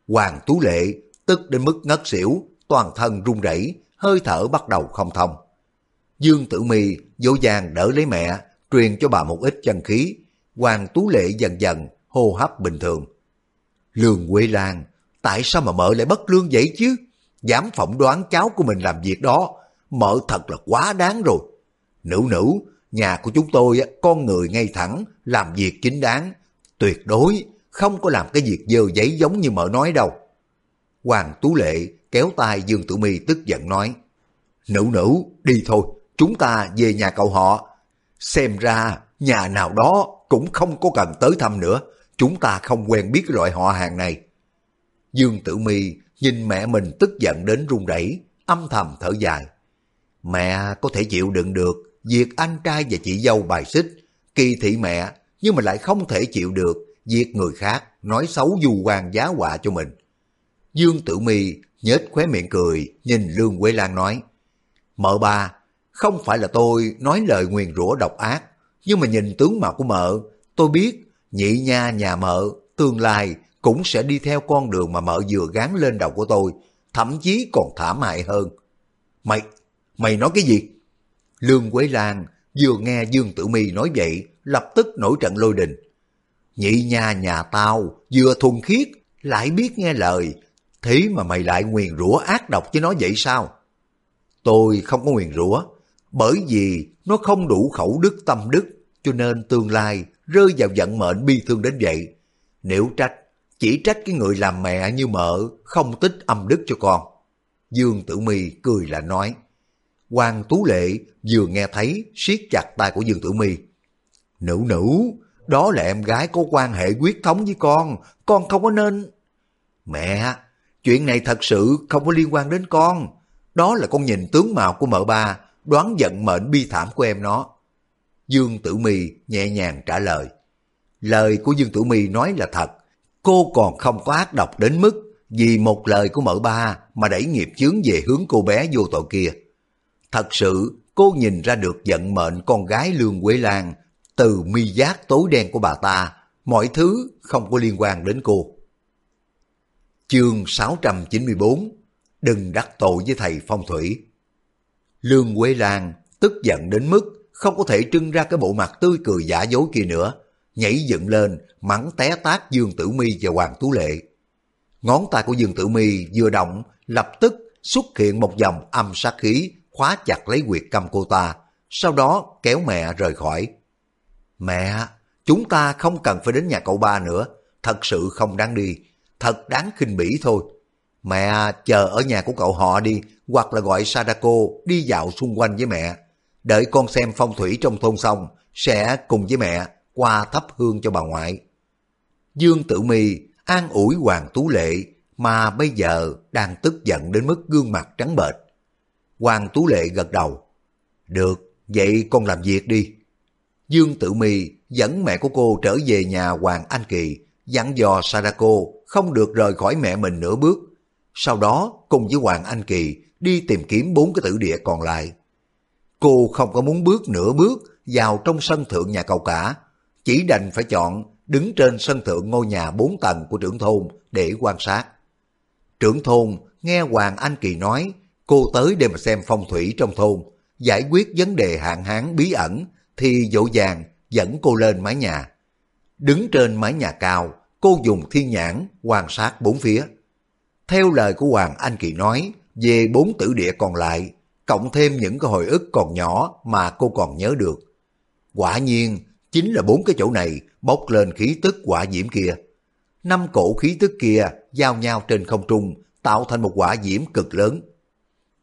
Hoàng Tú Lệ tức đến mức ngất xỉu, toàn thân run rẩy, hơi thở bắt đầu không thông. Dương Tử Mi dỗ dàng đỡ lấy mẹ, truyền cho bà một ít chân khí. Hoàng Tú Lệ dần dần hô hấp bình thường. Lương Quế Lan, tại sao mà mợ lại bất lương vậy chứ? Dám phỏng đoán cháu của mình làm việc đó, mợ thật là quá đáng rồi. Nữ nữ, nhà của chúng tôi con người ngay thẳng, làm việc chính đáng, tuyệt đối không có làm cái việc dơ giấy giống như mợ nói đâu. Hoàng Tú Lệ kéo tay Dương Tử Mi tức giận nói, Nữ nữ, đi thôi, chúng ta về nhà cậu họ. Xem ra nhà nào đó cũng không có cần tới thăm nữa, chúng ta không quen biết loại họ hàng này. Dương Tử Mi nhìn mẹ mình tức giận đến run rẩy, âm thầm thở dài. Mẹ có thể chịu đựng được việc anh trai và chị dâu bài xích, kỳ thị mẹ, nhưng mà lại không thể chịu được việc người khác nói xấu du quan giá họa cho mình. Dương Tử Mi nhếch khóe miệng cười, nhìn Lương Quế Lan nói, Mợ ba, không phải là tôi nói lời nguyền rủa độc ác, nhưng mà nhìn tướng mạo của mợ, tôi biết nhị nha nhà mợ tương lai cũng sẽ đi theo con đường mà mợ vừa gán lên đầu của tôi, thậm chí còn thảm hại hơn. Mày, mày nói cái gì? Lương Quế Lan vừa nghe Dương Tử Mi nói vậy, lập tức nổi trận lôi đình. Nhị nha nhà tao vừa thuần khiết, lại biết nghe lời, thế mà mày lại nguyền rủa ác độc với nó vậy sao? Tôi không có nguyền rủa, bởi vì nó không đủ khẩu đức tâm đức, cho nên tương lai rơi vào vận mệnh bi thương đến vậy. Nếu trách, chỉ trách cái người làm mẹ như mợ không tích âm đức cho con. Dương Tử Mi cười là nói. quan Tú Lệ vừa nghe thấy siết chặt tay của Dương Tử Mi. Nữ nữ, đó là em gái có quan hệ quyết thống với con, con không có nên... Mẹ, chuyện này thật sự không có liên quan đến con. Đó là con nhìn tướng mạo của mợ ba, đoán giận mệnh bi thảm của em nó. Dương Tử Mi nhẹ nhàng trả lời. Lời của Dương Tử Mi nói là thật, cô còn không có ác độc đến mức vì một lời của mợ ba mà đẩy nghiệp chướng về hướng cô bé vô tội kia. Thật sự, cô nhìn ra được vận mệnh con gái Lương Quế Lan từ mi giác tối đen của bà ta, mọi thứ không có liên quan đến cô. Chương 694 Đừng đắc tội với thầy phong thủy Lương Quế Lan tức giận đến mức không có thể trưng ra cái bộ mặt tươi cười giả dối kia nữa, nhảy dựng lên, mắng té tát Dương Tử Mi và Hoàng Tú Lệ. Ngón tay của Dương Tử Mi vừa động, lập tức xuất hiện một dòng âm sát khí khóa chặt lấy quyệt cầm cô ta, sau đó kéo mẹ rời khỏi. Mẹ, chúng ta không cần phải đến nhà cậu ba nữa, thật sự không đáng đi, thật đáng khinh bỉ thôi. Mẹ chờ ở nhà của cậu họ đi, hoặc là gọi Sadako đi dạo xung quanh với mẹ. Đợi con xem phong thủy trong thôn xong, sẽ cùng với mẹ qua thắp hương cho bà ngoại. Dương Tử Mi an ủi Hoàng Tú Lệ mà bây giờ đang tức giận đến mức gương mặt trắng bệch. Hoàng Tú Lệ gật đầu. Được, vậy con làm việc đi. Dương Tử Mi dẫn mẹ của cô trở về nhà Hoàng Anh Kỳ, dặn dò Sadako không được rời khỏi mẹ mình nửa bước. Sau đó cùng với Hoàng Anh Kỳ đi tìm kiếm bốn cái tử địa còn lại. Cô không có muốn bước nửa bước vào trong sân thượng nhà cậu cả, chỉ đành phải chọn đứng trên sân thượng ngôi nhà bốn tầng của trưởng thôn để quan sát. Trưởng thôn nghe Hoàng Anh Kỳ nói cô tới để mà xem phong thủy trong thôn, giải quyết vấn đề hạn hán bí ẩn thì dỗ dàng dẫn cô lên mái nhà. Đứng trên mái nhà cao, cô dùng thiên nhãn quan sát bốn phía. Theo lời của Hoàng Anh Kỳ nói, về bốn tử địa còn lại, cộng thêm những cái hồi ức còn nhỏ mà cô còn nhớ được. Quả nhiên, chính là bốn cái chỗ này bốc lên khí tức quả diễm kia. Năm cổ khí tức kia giao nhau trên không trung, tạo thành một quả diễm cực lớn.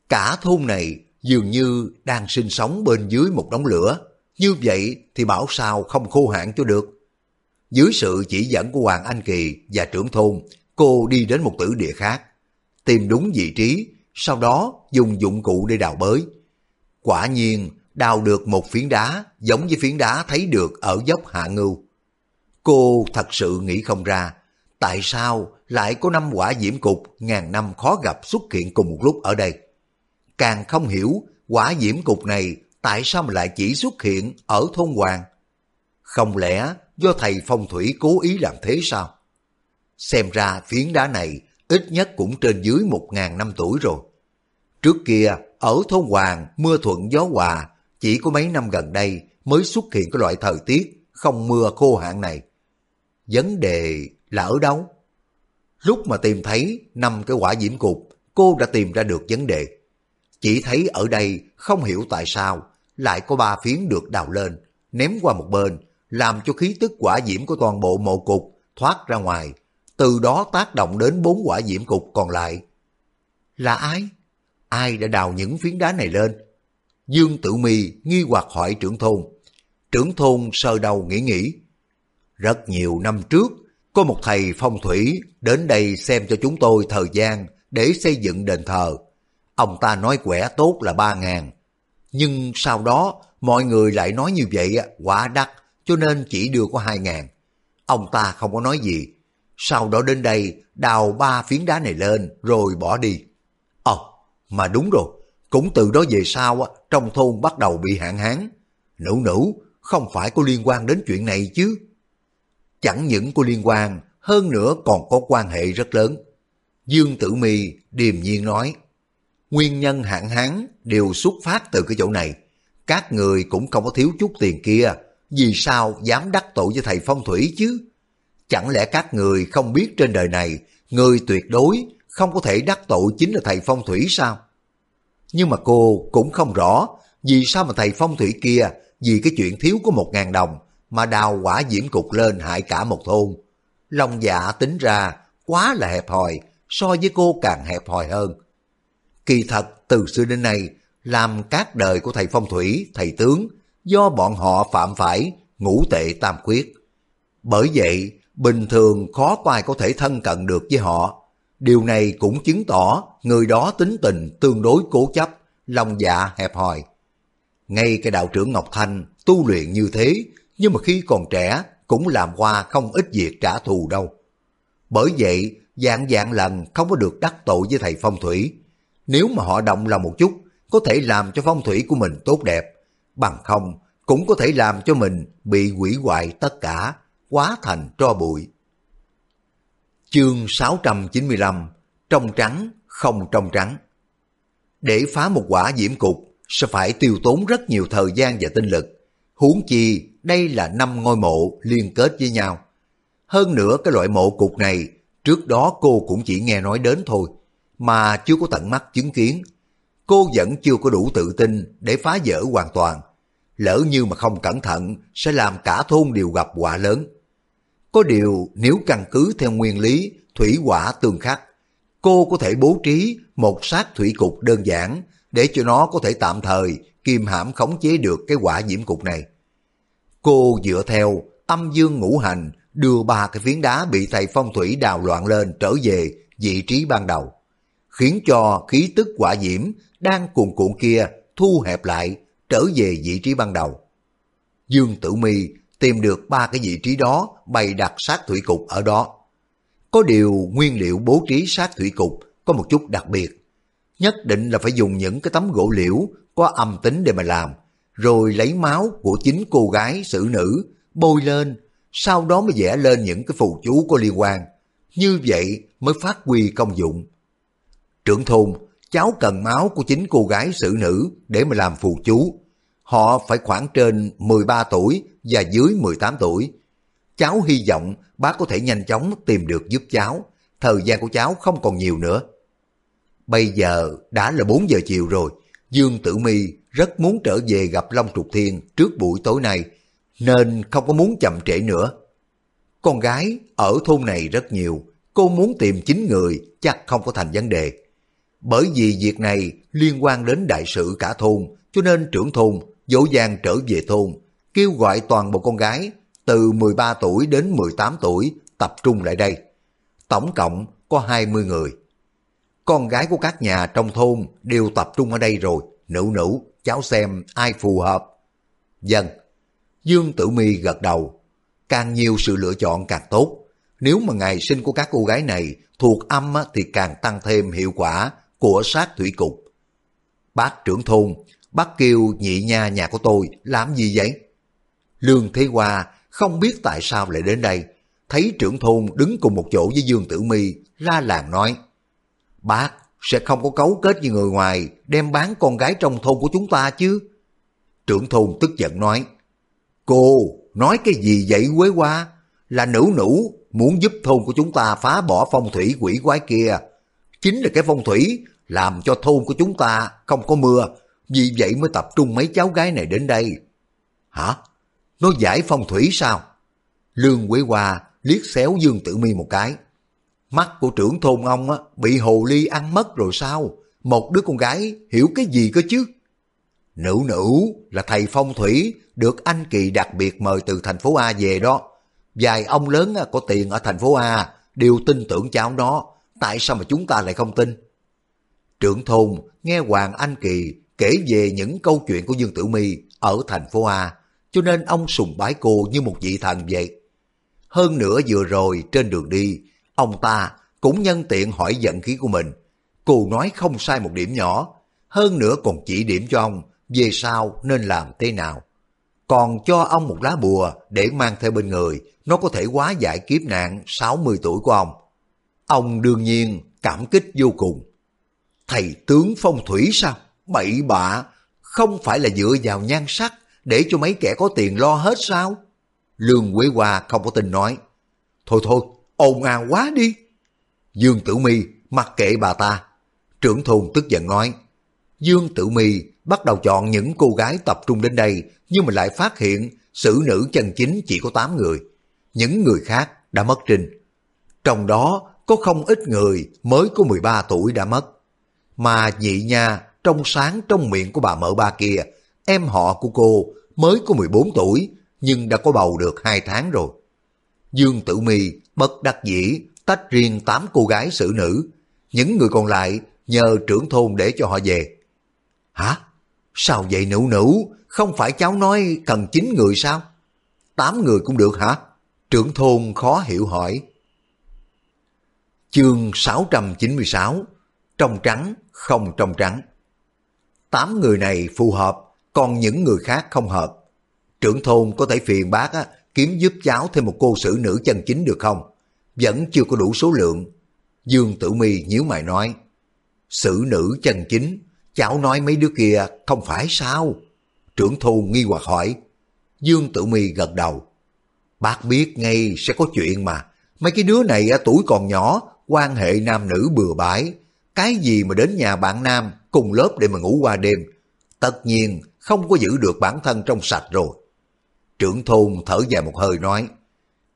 Cả thôn này dường như đang sinh sống bên dưới một đống lửa. Như vậy thì bảo sao không khô hạn cho được. Dưới sự chỉ dẫn của Hoàng Anh Kỳ và trưởng thôn, cô đi đến một tử địa khác. Tìm đúng vị trí, sau đó dùng dụng cụ để đào bới. Quả nhiên, đào được một phiến đá giống với phiến đá thấy được ở dốc Hạ Ngưu. Cô thật sự nghĩ không ra, tại sao lại có năm quả diễm cục ngàn năm khó gặp xuất hiện cùng một lúc ở đây. Càng không hiểu quả diễm cục này tại sao mà lại chỉ xuất hiện ở thôn Hoàng. Không lẽ do thầy phong thủy cố ý làm thế sao? Xem ra phiến đá này ít nhất cũng trên dưới một ngàn năm tuổi rồi. Trước kia, ở thôn Hoàng, mưa thuận gió hòa, chỉ có mấy năm gần đây mới xuất hiện cái loại thời tiết không mưa khô hạn này. Vấn đề là ở đâu? Lúc mà tìm thấy năm cái quả diễm cục, cô đã tìm ra được vấn đề. Chỉ thấy ở đây không hiểu tại sao lại có ba phiến được đào lên, ném qua một bên, làm cho khí tức quả diễm của toàn bộ mộ cục thoát ra ngoài, từ đó tác động đến bốn quả diễm cục còn lại. Là ai? Ai đã đào những phiến đá này lên? Dương Tử Mi nghi hoặc hỏi trưởng thôn. Trưởng thôn sơ đầu nghĩ nghĩ. Rất nhiều năm trước, có một thầy phong thủy đến đây xem cho chúng tôi thời gian để xây dựng đền thờ. Ông ta nói quẻ tốt là ba ngàn. Nhưng sau đó mọi người lại nói như vậy quả đắt cho nên chỉ đưa có hai ngàn. Ông ta không có nói gì. Sau đó đến đây đào ba phiến đá này lên rồi bỏ đi. Ồ, mà đúng rồi, cũng từ đó về sau trong thôn bắt đầu bị hạn hán. Nữ nữ, không phải có liên quan đến chuyện này chứ. Chẳng những có liên quan, hơn nữa còn có quan hệ rất lớn. Dương Tử Mi điềm nhiên nói, nguyên nhân hạn hán đều xuất phát từ cái chỗ này. Các người cũng không có thiếu chút tiền kia, vì sao dám đắc tội với thầy phong thủy chứ? Chẳng lẽ các người không biết trên đời này, người tuyệt đối không có thể đắc tội chính là thầy phong thủy sao? Nhưng mà cô cũng không rõ vì sao mà thầy phong thủy kia vì cái chuyện thiếu có một ngàn đồng mà đào quả diễm cục lên hại cả một thôn. Lòng dạ tính ra quá là hẹp hòi, so với cô càng hẹp hòi hơn. Kỳ thật, từ xưa đến nay, làm các đời của thầy phong thủy, thầy tướng, do bọn họ phạm phải ngũ tệ tam quyết. Bởi vậy, bình thường khó có ai có thể thân cận được với họ. Điều này cũng chứng tỏ người đó tính tình tương đối cố chấp, lòng dạ hẹp hòi. Ngay cái đạo trưởng Ngọc Thanh tu luyện như thế, nhưng mà khi còn trẻ cũng làm qua không ít việc trả thù đâu. Bởi vậy, dạng dạng lần không có được đắc tội với thầy phong thủy. Nếu mà họ động lòng một chút, có thể làm cho phong thủy của mình tốt đẹp. Bằng không, cũng có thể làm cho mình bị hủy hoại tất cả, quá thành tro bụi. Chương 695 Trong trắng, không trong trắng Để phá một quả diễm cục sẽ phải tiêu tốn rất nhiều thời gian và tinh lực. Huống chi đây là năm ngôi mộ liên kết với nhau. Hơn nữa cái loại mộ cục này trước đó cô cũng chỉ nghe nói đến thôi, mà chưa có tận mắt chứng kiến. Cô vẫn chưa có đủ tự tin để phá vỡ hoàn toàn. Lỡ như mà không cẩn thận sẽ làm cả thôn đều gặp họa lớn. Có điều nếu căn cứ theo nguyên lý thủy quả tương khắc, cô có thể bố trí một sát thủy cục đơn giản để cho nó có thể tạm thời kiềm hãm khống chế được cái quả diễm cục này. Cô dựa theo âm dương ngũ hành đưa ba cái phiến đá bị thầy phong thủy đào loạn lên trở về vị trí ban đầu, khiến cho khí tức quả diễm đang cuồn cuộn kia thu hẹp lại trở về vị trí ban đầu. Dương Tử Mi tìm được ba cái vị trí đó bày đặt sát thủy cục ở đó. Có điều nguyên liệu bố trí sát thủy cục có một chút đặc biệt. Nhất định là phải dùng những cái tấm gỗ liễu có âm tính để mà làm, rồi lấy máu của chính cô gái xử nữ bôi lên, sau đó mới vẽ lên những cái phù chú có liên quan. Như vậy mới phát huy công dụng. Trưởng thôn, cháu cần máu của chính cô gái xử nữ để mà làm phù chú. Họ phải khoảng trên 13 tuổi và dưới 18 tuổi. Cháu hy vọng bác có thể nhanh chóng tìm được giúp cháu. Thời gian của cháu không còn nhiều nữa. Bây giờ đã là 4 giờ chiều rồi. Dương Tử Mi rất muốn trở về gặp Long Trục Thiên trước buổi tối nay, nên không có muốn chậm trễ nữa. Con gái ở thôn này rất nhiều, cô muốn tìm chính người chắc không có thành vấn đề. Bởi vì việc này liên quan đến đại sự cả thôn, cho nên trưởng thôn dỗ dàng trở về thôn, kêu gọi toàn bộ con gái từ 13 tuổi đến 18 tuổi tập trung lại đây. Tổng cộng có 20 người. Con gái của các nhà trong thôn đều tập trung ở đây rồi, nữ nữ, cháu xem ai phù hợp. Dân, Dương Tử Mi gật đầu. càng nhiều sự lựa chọn càng tốt. Nếu mà ngày sinh của các cô gái này thuộc âm thì càng tăng thêm hiệu quả của sát thủy cục. Bác trưởng thôn, bác kêu nhị nha nhà của tôi làm gì vậy? Lương Thế Hoa không biết tại sao lại đến đây, thấy trưởng thôn đứng cùng một chỗ với Dương Tử Mi la làng nói Bác sẽ không có cấu kết với người ngoài đem bán con gái trong thôn của chúng ta chứ. Trưởng thôn tức giận nói Cô nói cái gì vậy Quế Hoa? Là nữ nữ muốn giúp thôn của chúng ta phá bỏ phong thủy quỷ quái kia. Chính là cái phong thủy làm cho thôn của chúng ta không có mưa, vì vậy mới tập trung mấy cháu gái này đến đây. Hả? Nó giải phong thủy sao? Lương Quế Hoa liếc xéo Dương Tử Mi một cái. Mắt của trưởng thôn ông á, bị hồ ly ăn mất rồi sao? Một đứa con gái hiểu cái gì cơ chứ? Nữ nữ là thầy phong thủy được anh Kỳ đặc biệt mời từ thành phố A về đó. Vài ông lớn có tiền ở thành phố A đều tin tưởng cháu đó. Tại sao mà chúng ta lại không tin? Trưởng thôn nghe Hoàng Anh Kỳ kể về những câu chuyện của Dương Tử My ở thành phố A, cho nên ông sùng bái cô như một vị thần vậy. Hơn nữa vừa rồi trên đường đi, ông ta cũng nhân tiện hỏi giận khí của mình. Cô nói không sai một điểm nhỏ, hơn nữa còn chỉ điểm cho ông về sau nên làm thế nào. Còn cho ông một lá bùa để mang theo bên người, nó có thể hóa giải kiếp nạn 60 tuổi của ông. Ông đương nhiên cảm kích vô cùng. Thầy tướng phong thủy sao? Bậy bạ, không phải là dựa vào nhan sắc để cho mấy kẻ có tiền lo hết sao? Lương Quế Hoa không có tin nói. Thôi thôi, ồn ào quá đi. Dương Tử Mi mặc kệ bà ta. Trưởng thôn tức giận nói. Dương Tử Mi bắt đầu chọn những cô gái tập trung đến đây nhưng mà lại phát hiện xử nữ chân chính chỉ có 8 người. Những người khác đã mất trinh. Trong đó có không ít người mới có 13 tuổi đã mất. Mà nhị nha trong sáng trong miệng của bà mợ ba kia, em họ của cô mới có 14 tuổi nhưng đã có bầu được 2 tháng rồi. Dương Tử Mi bất đắc dĩ tách riêng 8 cô gái xử nữ, những người còn lại nhờ trưởng thôn để cho họ về. Hả? Sao vậy nữ nữ? Không phải cháu nói cần 9 người sao? 8 người cũng được hả? Trưởng thôn khó hiểu hỏi. Chương 696 Trong trắng, không trong trắng. Tám người này phù hợp, còn những người khác không hợp. Trưởng thôn có thể phiền bác á, kiếm giúp cháu thêm một cô xử nữ chân chính được không? Vẫn chưa có đủ số lượng. Dương Tử Mi nhíu mày nói, xử nữ chân chính, cháu nói mấy đứa kia không phải sao? Trưởng thôn nghi hoặc hỏi. Dương Tử Mi gật đầu. Bác biết ngay sẽ có chuyện mà. Mấy cái đứa này tuổi còn nhỏ, quan hệ nam nữ bừa bãi. Cái gì mà đến nhà bạn nam cùng lớp để mà ngủ qua đêm. Tất nhiên không có giữ được bản thân trong sạch rồi. Trưởng thôn thở dài một hơi nói,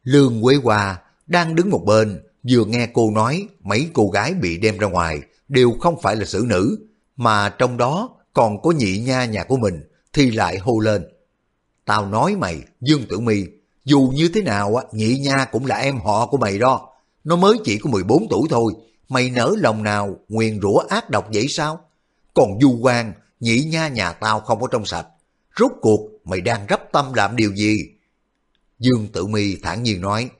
Lương Quế Hoa đang đứng một bên, vừa nghe cô nói mấy cô gái bị đem ra ngoài đều không phải là xử nữ, mà trong đó còn có nhị nha nhà của mình thì lại hô lên. Tao nói mày, Dương Tử Mi dù như thế nào á, nhị nha cũng là em họ của mày đó. Nó mới chỉ có 14 tuổi thôi, mày nỡ lòng nào nguyền rủa ác độc vậy sao? Còn du quan, nhị nha nhà tao không có trong sạch. Rốt cuộc mày đang gấp tâm làm điều gì? Dương Tử Mi thản nhiên nói,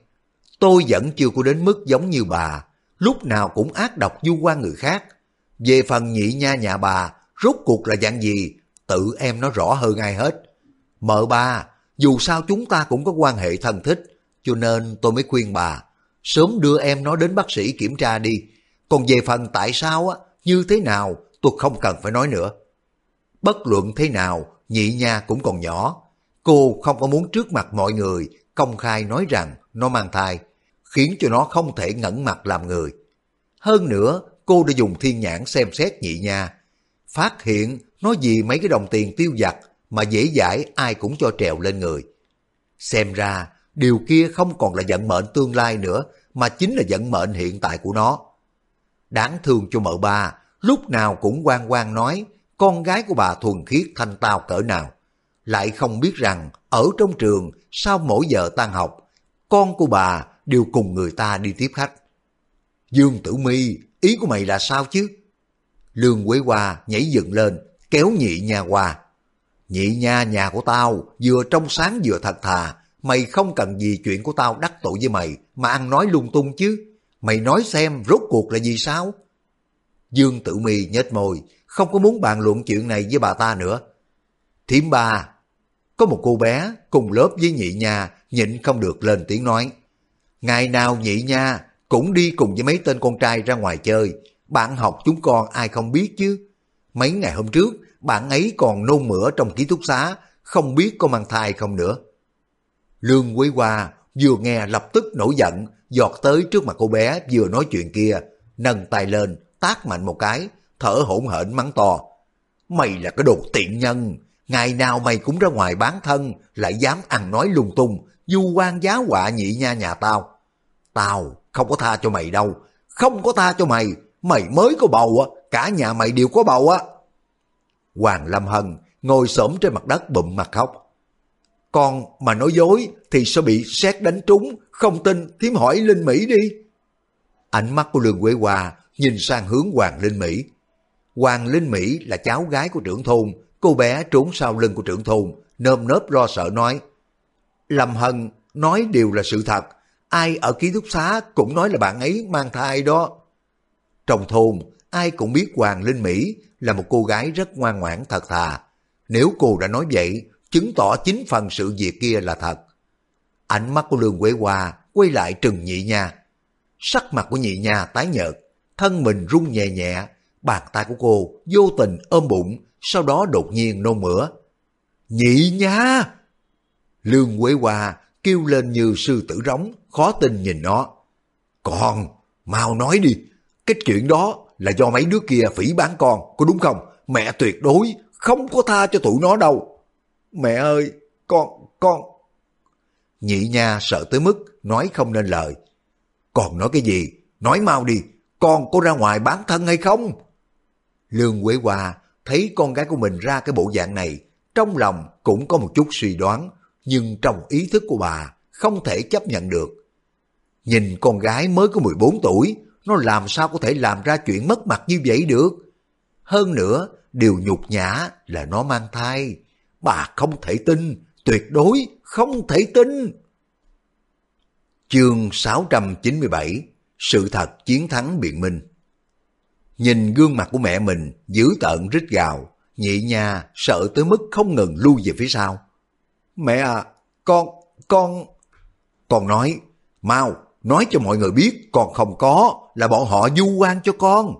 tôi vẫn chưa có đến mức giống như bà, lúc nào cũng ác độc du quan người khác. Về phần nhị nha nhà bà, rốt cuộc là dạng gì, tự em nó rõ hơn ai hết. Mợ ba, dù sao chúng ta cũng có quan hệ thân thích, cho nên tôi mới khuyên bà, sớm đưa em nó đến bác sĩ kiểm tra đi. Còn về phần tại sao, á, như thế nào, tôi không cần phải nói nữa. Bất luận thế nào, nhị nha cũng còn nhỏ. Cô không có muốn trước mặt mọi người công khai nói rằng nó mang thai, khiến cho nó không thể ngẩn mặt làm người. Hơn nữa, cô đã dùng thiên nhãn xem xét nhị nha, phát hiện nó vì mấy cái đồng tiền tiêu vặt mà dễ dãi ai cũng cho trèo lên người. Xem ra, điều kia không còn là vận mệnh tương lai nữa, mà chính là vận mệnh hiện tại của nó. Đáng thương cho mợ ba, lúc nào cũng quan quan nói con gái của bà thuần khiết thanh tao cỡ nào. Lại không biết rằng ở trong trường sau mỗi giờ tan học, con của bà đều cùng người ta đi tiếp khách. Dương Tử Mi, ý của mày là sao chứ? Lương Quế Hoa nhảy dựng lên, kéo nhị nha qua. Nhị nha nhà của tao vừa trong sáng vừa thật thà, mày không cần gì chuyện của tao đắc tội với mày mà ăn nói lung tung chứ. Mày nói xem rốt cuộc là gì sao? Dương Tử Mi nhếch môi, không có muốn bàn luận chuyện này với bà ta nữa. Thiểm ba, có một cô bé cùng lớp với nhị nha nhịn không được lên tiếng nói. Ngày nào nhị nha cũng đi cùng với mấy tên con trai ra ngoài chơi, bạn học chúng con ai không biết chứ. Mấy ngày hôm trước, bạn ấy còn nôn mửa trong ký túc xá, không biết có mang thai không nữa. Lương Quế Hoa vừa nghe lập tức nổi giận, giọt tới trước mặt cô bé vừa nói chuyện kia, nâng tay lên, tác mạnh một cái, thở hổn hển mắng to. Mày là cái đồ tiện nhân, ngày nào mày cũng ra ngoài bán thân, lại dám ăn nói lung tung, du quan giá họa nhị nha nhà tao. Tao không có tha cho mày đâu, không có tha cho mày, mày mới có bầu á, cả nhà mày đều có bầu á. Hoàng Lâm Hân ngồi xổm trên mặt đất bụm mặt khóc. Con mà nói dối thì sẽ bị xét đánh trúng, không tin thím hỏi Linh Mỹ đi. Ánh mắt của Lương Quế Hoa nhìn sang hướng Hoàng Linh Mỹ. Hoàng Linh Mỹ là cháu gái của trưởng thôn, cô bé trốn sau lưng của trưởng thôn, nơm nớp lo sợ nói. Lâm Hân nói đều là sự thật, ai ở ký túc xá cũng nói là bạn ấy mang thai đó. Trong thôn, ai cũng biết Hoàng Linh Mỹ là một cô gái rất ngoan ngoãn thật thà. Nếu cô đã nói vậy, chứng tỏ chính phần sự việc kia là thật. Ánh mắt của Lương Quế Hoa quay lại trừng nhị nha. Sắc mặt của nhị nha tái nhợt, thân mình run nhẹ nhẹ, bàn tay của cô vô tình ôm bụng, sau đó đột nhiên nôn mửa. Nhị nha! Lương Quế Hoa kêu lên như sư tử rống, khó tin nhìn nó. Con, mau nói đi, cái chuyện đó là do mấy đứa kia phỉ bán con, có đúng không? Mẹ tuyệt đối không có tha cho tụi nó đâu. Mẹ ơi, con, con... Nhị nha sợ tới mức nói không nên lời. Còn nói cái gì? Nói mau đi, con có ra ngoài bán thân hay không? Lương Quế Hoa thấy con gái của mình ra cái bộ dạng này, trong lòng cũng có một chút suy đoán, nhưng trong ý thức của bà không thể chấp nhận được. Nhìn con gái mới có 14 tuổi, nó làm sao có thể làm ra chuyện mất mặt như vậy được? Hơn nữa, điều nhục nhã là nó mang thai. Bà không thể tin, tuyệt đối không thể tin. Chương 697 Sự thật chiến thắng biện minh Nhìn gương mặt của mẹ mình dữ tợn rít gào, nhị nha sợ tới mức không ngừng lui về phía sau. Mẹ à, con, con... Con nói, mau, nói cho mọi người biết con không có, là bọn họ du quan cho con.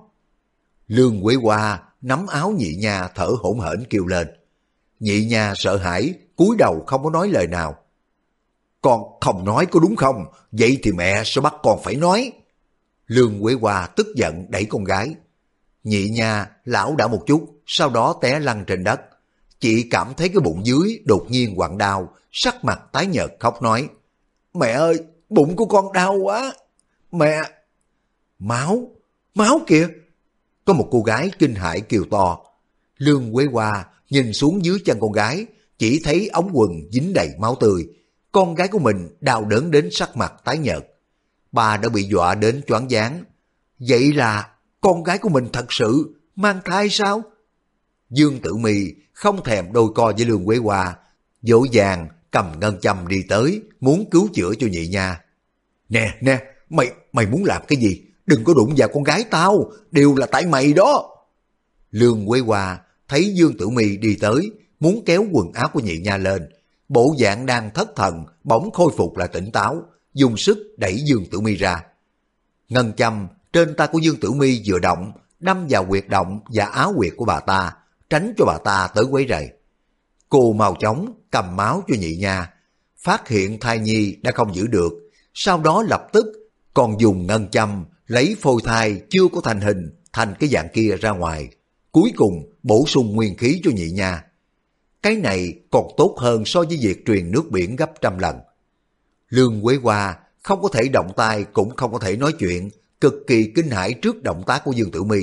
Lương Quế Hoa nắm áo nhị nha thở hổn hển kêu lên. Nhị nha sợ hãi, cúi đầu không có nói lời nào. Con không nói có đúng không? Vậy thì mẹ sẽ bắt con phải nói. Lương Quế Hoa tức giận đẩy con gái. Nhị nha lão đã một chút, sau đó té lăn trên đất. Chị cảm thấy cái bụng dưới đột nhiên quặn đau, sắc mặt tái nhợt khóc nói. Mẹ ơi, bụng của con đau quá. Mẹ, Máu, máu kìa! Có một cô gái kinh hãi kêu to. Lương Quế Hoa nhìn xuống dưới chân con gái, chỉ thấy ống quần dính đầy máu tươi. Con gái của mình đau đớn đến sắc mặt tái nhợt. Bà đã bị dọa đến choáng váng. Vậy là con gái của mình thật sự mang thai sao? Dương Tử Mì không thèm đôi co với Lương Quế Hoa, dỗ dàng cầm ngân châm đi tới, muốn cứu chữa cho nhị nha. Nè, nè, mày, mày muốn làm cái gì? đừng có đụng vào con gái tao, đều là tại mày đó. Lương Quế Hoa thấy Dương Tử Mi đi tới, muốn kéo quần áo của nhị nha lên. Bộ dạng đang thất thần, bỗng khôi phục lại tỉnh táo, dùng sức đẩy Dương Tử Mi ra. Ngân châm trên tay của Dương Tử Mi vừa động, đâm vào quyệt động và áo quyệt của bà ta, tránh cho bà ta tới quấy rầy. Cô mau chóng cầm máu cho nhị nha, phát hiện thai nhi đã không giữ được, sau đó lập tức còn dùng ngân châm lấy phôi thai chưa có thành hình thành cái dạng kia ra ngoài, cuối cùng bổ sung nguyên khí cho nhị nha. Cái này còn tốt hơn so với việc truyền nước biển gấp trăm lần. Lương Quế Hoa không có thể động tay cũng không có thể nói chuyện, cực kỳ kinh hãi trước động tác của Dương Tử Mi.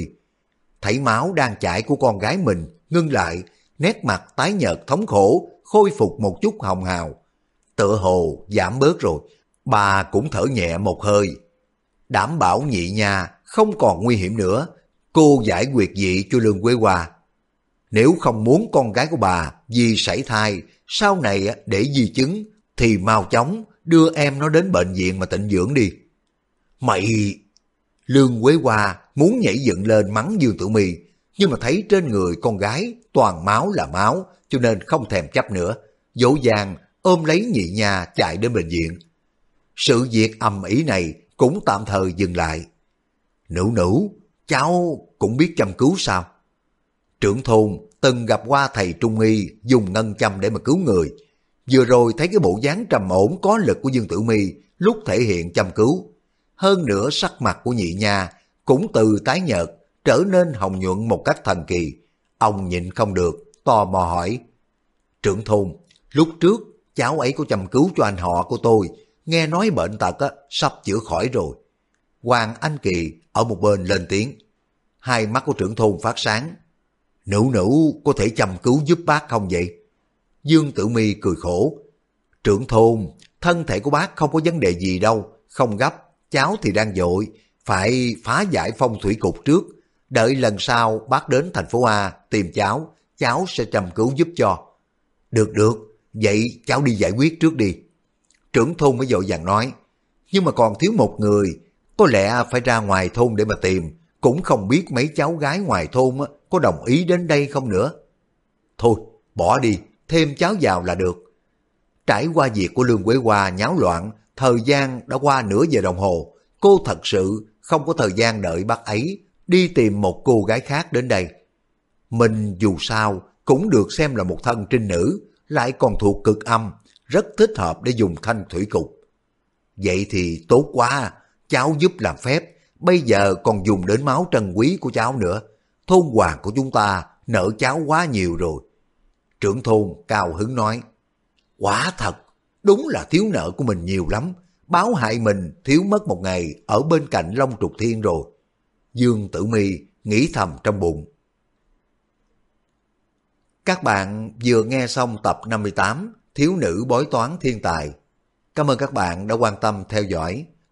Thấy máu đang chảy của con gái mình ngưng lại, nét mặt tái nhợt thống khổ, khôi phục một chút hồng hào. Tựa hồ giảm bớt rồi, bà cũng thở nhẹ một hơi, đảm bảo nhị nha không còn nguy hiểm nữa, cô giải quyết dị cho Lương Quế Hoa. Nếu không muốn con gái của bà vì sảy thai, sau này để di chứng, thì mau chóng đưa em nó đến bệnh viện mà tịnh dưỡng đi. Mày... Lương Quế Hoa muốn nhảy dựng lên mắng Dương Tử Mi, nhưng mà thấy trên người con gái toàn máu là máu, cho nên không thèm chấp nữa. Dỗ dàng ôm lấy nhị nha chạy đến bệnh viện. Sự việc ầm ĩ này cũng tạm thời dừng lại. Nữ nữ, cháu cũng biết chăm cứu sao? Trưởng thôn từng gặp qua thầy Trung Y dùng ngân châm để mà cứu người. Vừa rồi thấy cái bộ dáng trầm ổn có lực của Dương Tử Mi lúc thể hiện chăm cứu. Hơn nữa sắc mặt của nhị nha cũng từ tái nhợt trở nên hồng nhuận một cách thần kỳ. Ông nhịn không được, tò mò hỏi. Trưởng thôn, lúc trước cháu ấy có chăm cứu cho anh họ của tôi, nghe nói bệnh tật á, sắp chữa khỏi rồi. Hoàng Anh Kỳ ở một bên lên tiếng. Hai mắt của trưởng thôn phát sáng. Nữ nữ có thể chăm cứu giúp bác không vậy? Dương Tử Mi cười khổ. Trưởng thôn, thân thể của bác không có vấn đề gì đâu, không gấp, cháu thì đang dội, phải phá giải phong thủy cục trước, đợi lần sau bác đến thành phố A tìm cháu, cháu sẽ chăm cứu giúp cho. Được được, vậy cháu đi giải quyết trước đi. Trưởng thôn mới dội vàng nói, nhưng mà còn thiếu một người, có lẽ phải ra ngoài thôn để mà tìm, cũng không biết mấy cháu gái ngoài thôn có đồng ý đến đây không nữa. Thôi, bỏ đi, thêm cháu vào là được. Trải qua việc của Lương Quế Hoa nháo loạn, thời gian đã qua nửa giờ đồng hồ, cô thật sự không có thời gian đợi bác ấy đi tìm một cô gái khác đến đây. Mình dù sao cũng được xem là một thân trinh nữ, lại còn thuộc cực âm, rất thích hợp để dùng thanh thủy cục. Vậy thì tốt quá, cháu giúp làm phép, bây giờ còn dùng đến máu trân quý của cháu nữa. Thôn hoàng của chúng ta nợ cháu quá nhiều rồi. Trưởng thôn cao hứng nói, quả thật, đúng là thiếu nợ của mình nhiều lắm, báo hại mình thiếu mất một ngày ở bên cạnh Long Trục Thiên rồi. Dương Tử Mi nghĩ thầm trong bụng. Các bạn vừa nghe xong tập 58 Thiếu nữ bói toán thiên tài. Cảm ơn các bạn đã quan tâm theo dõi.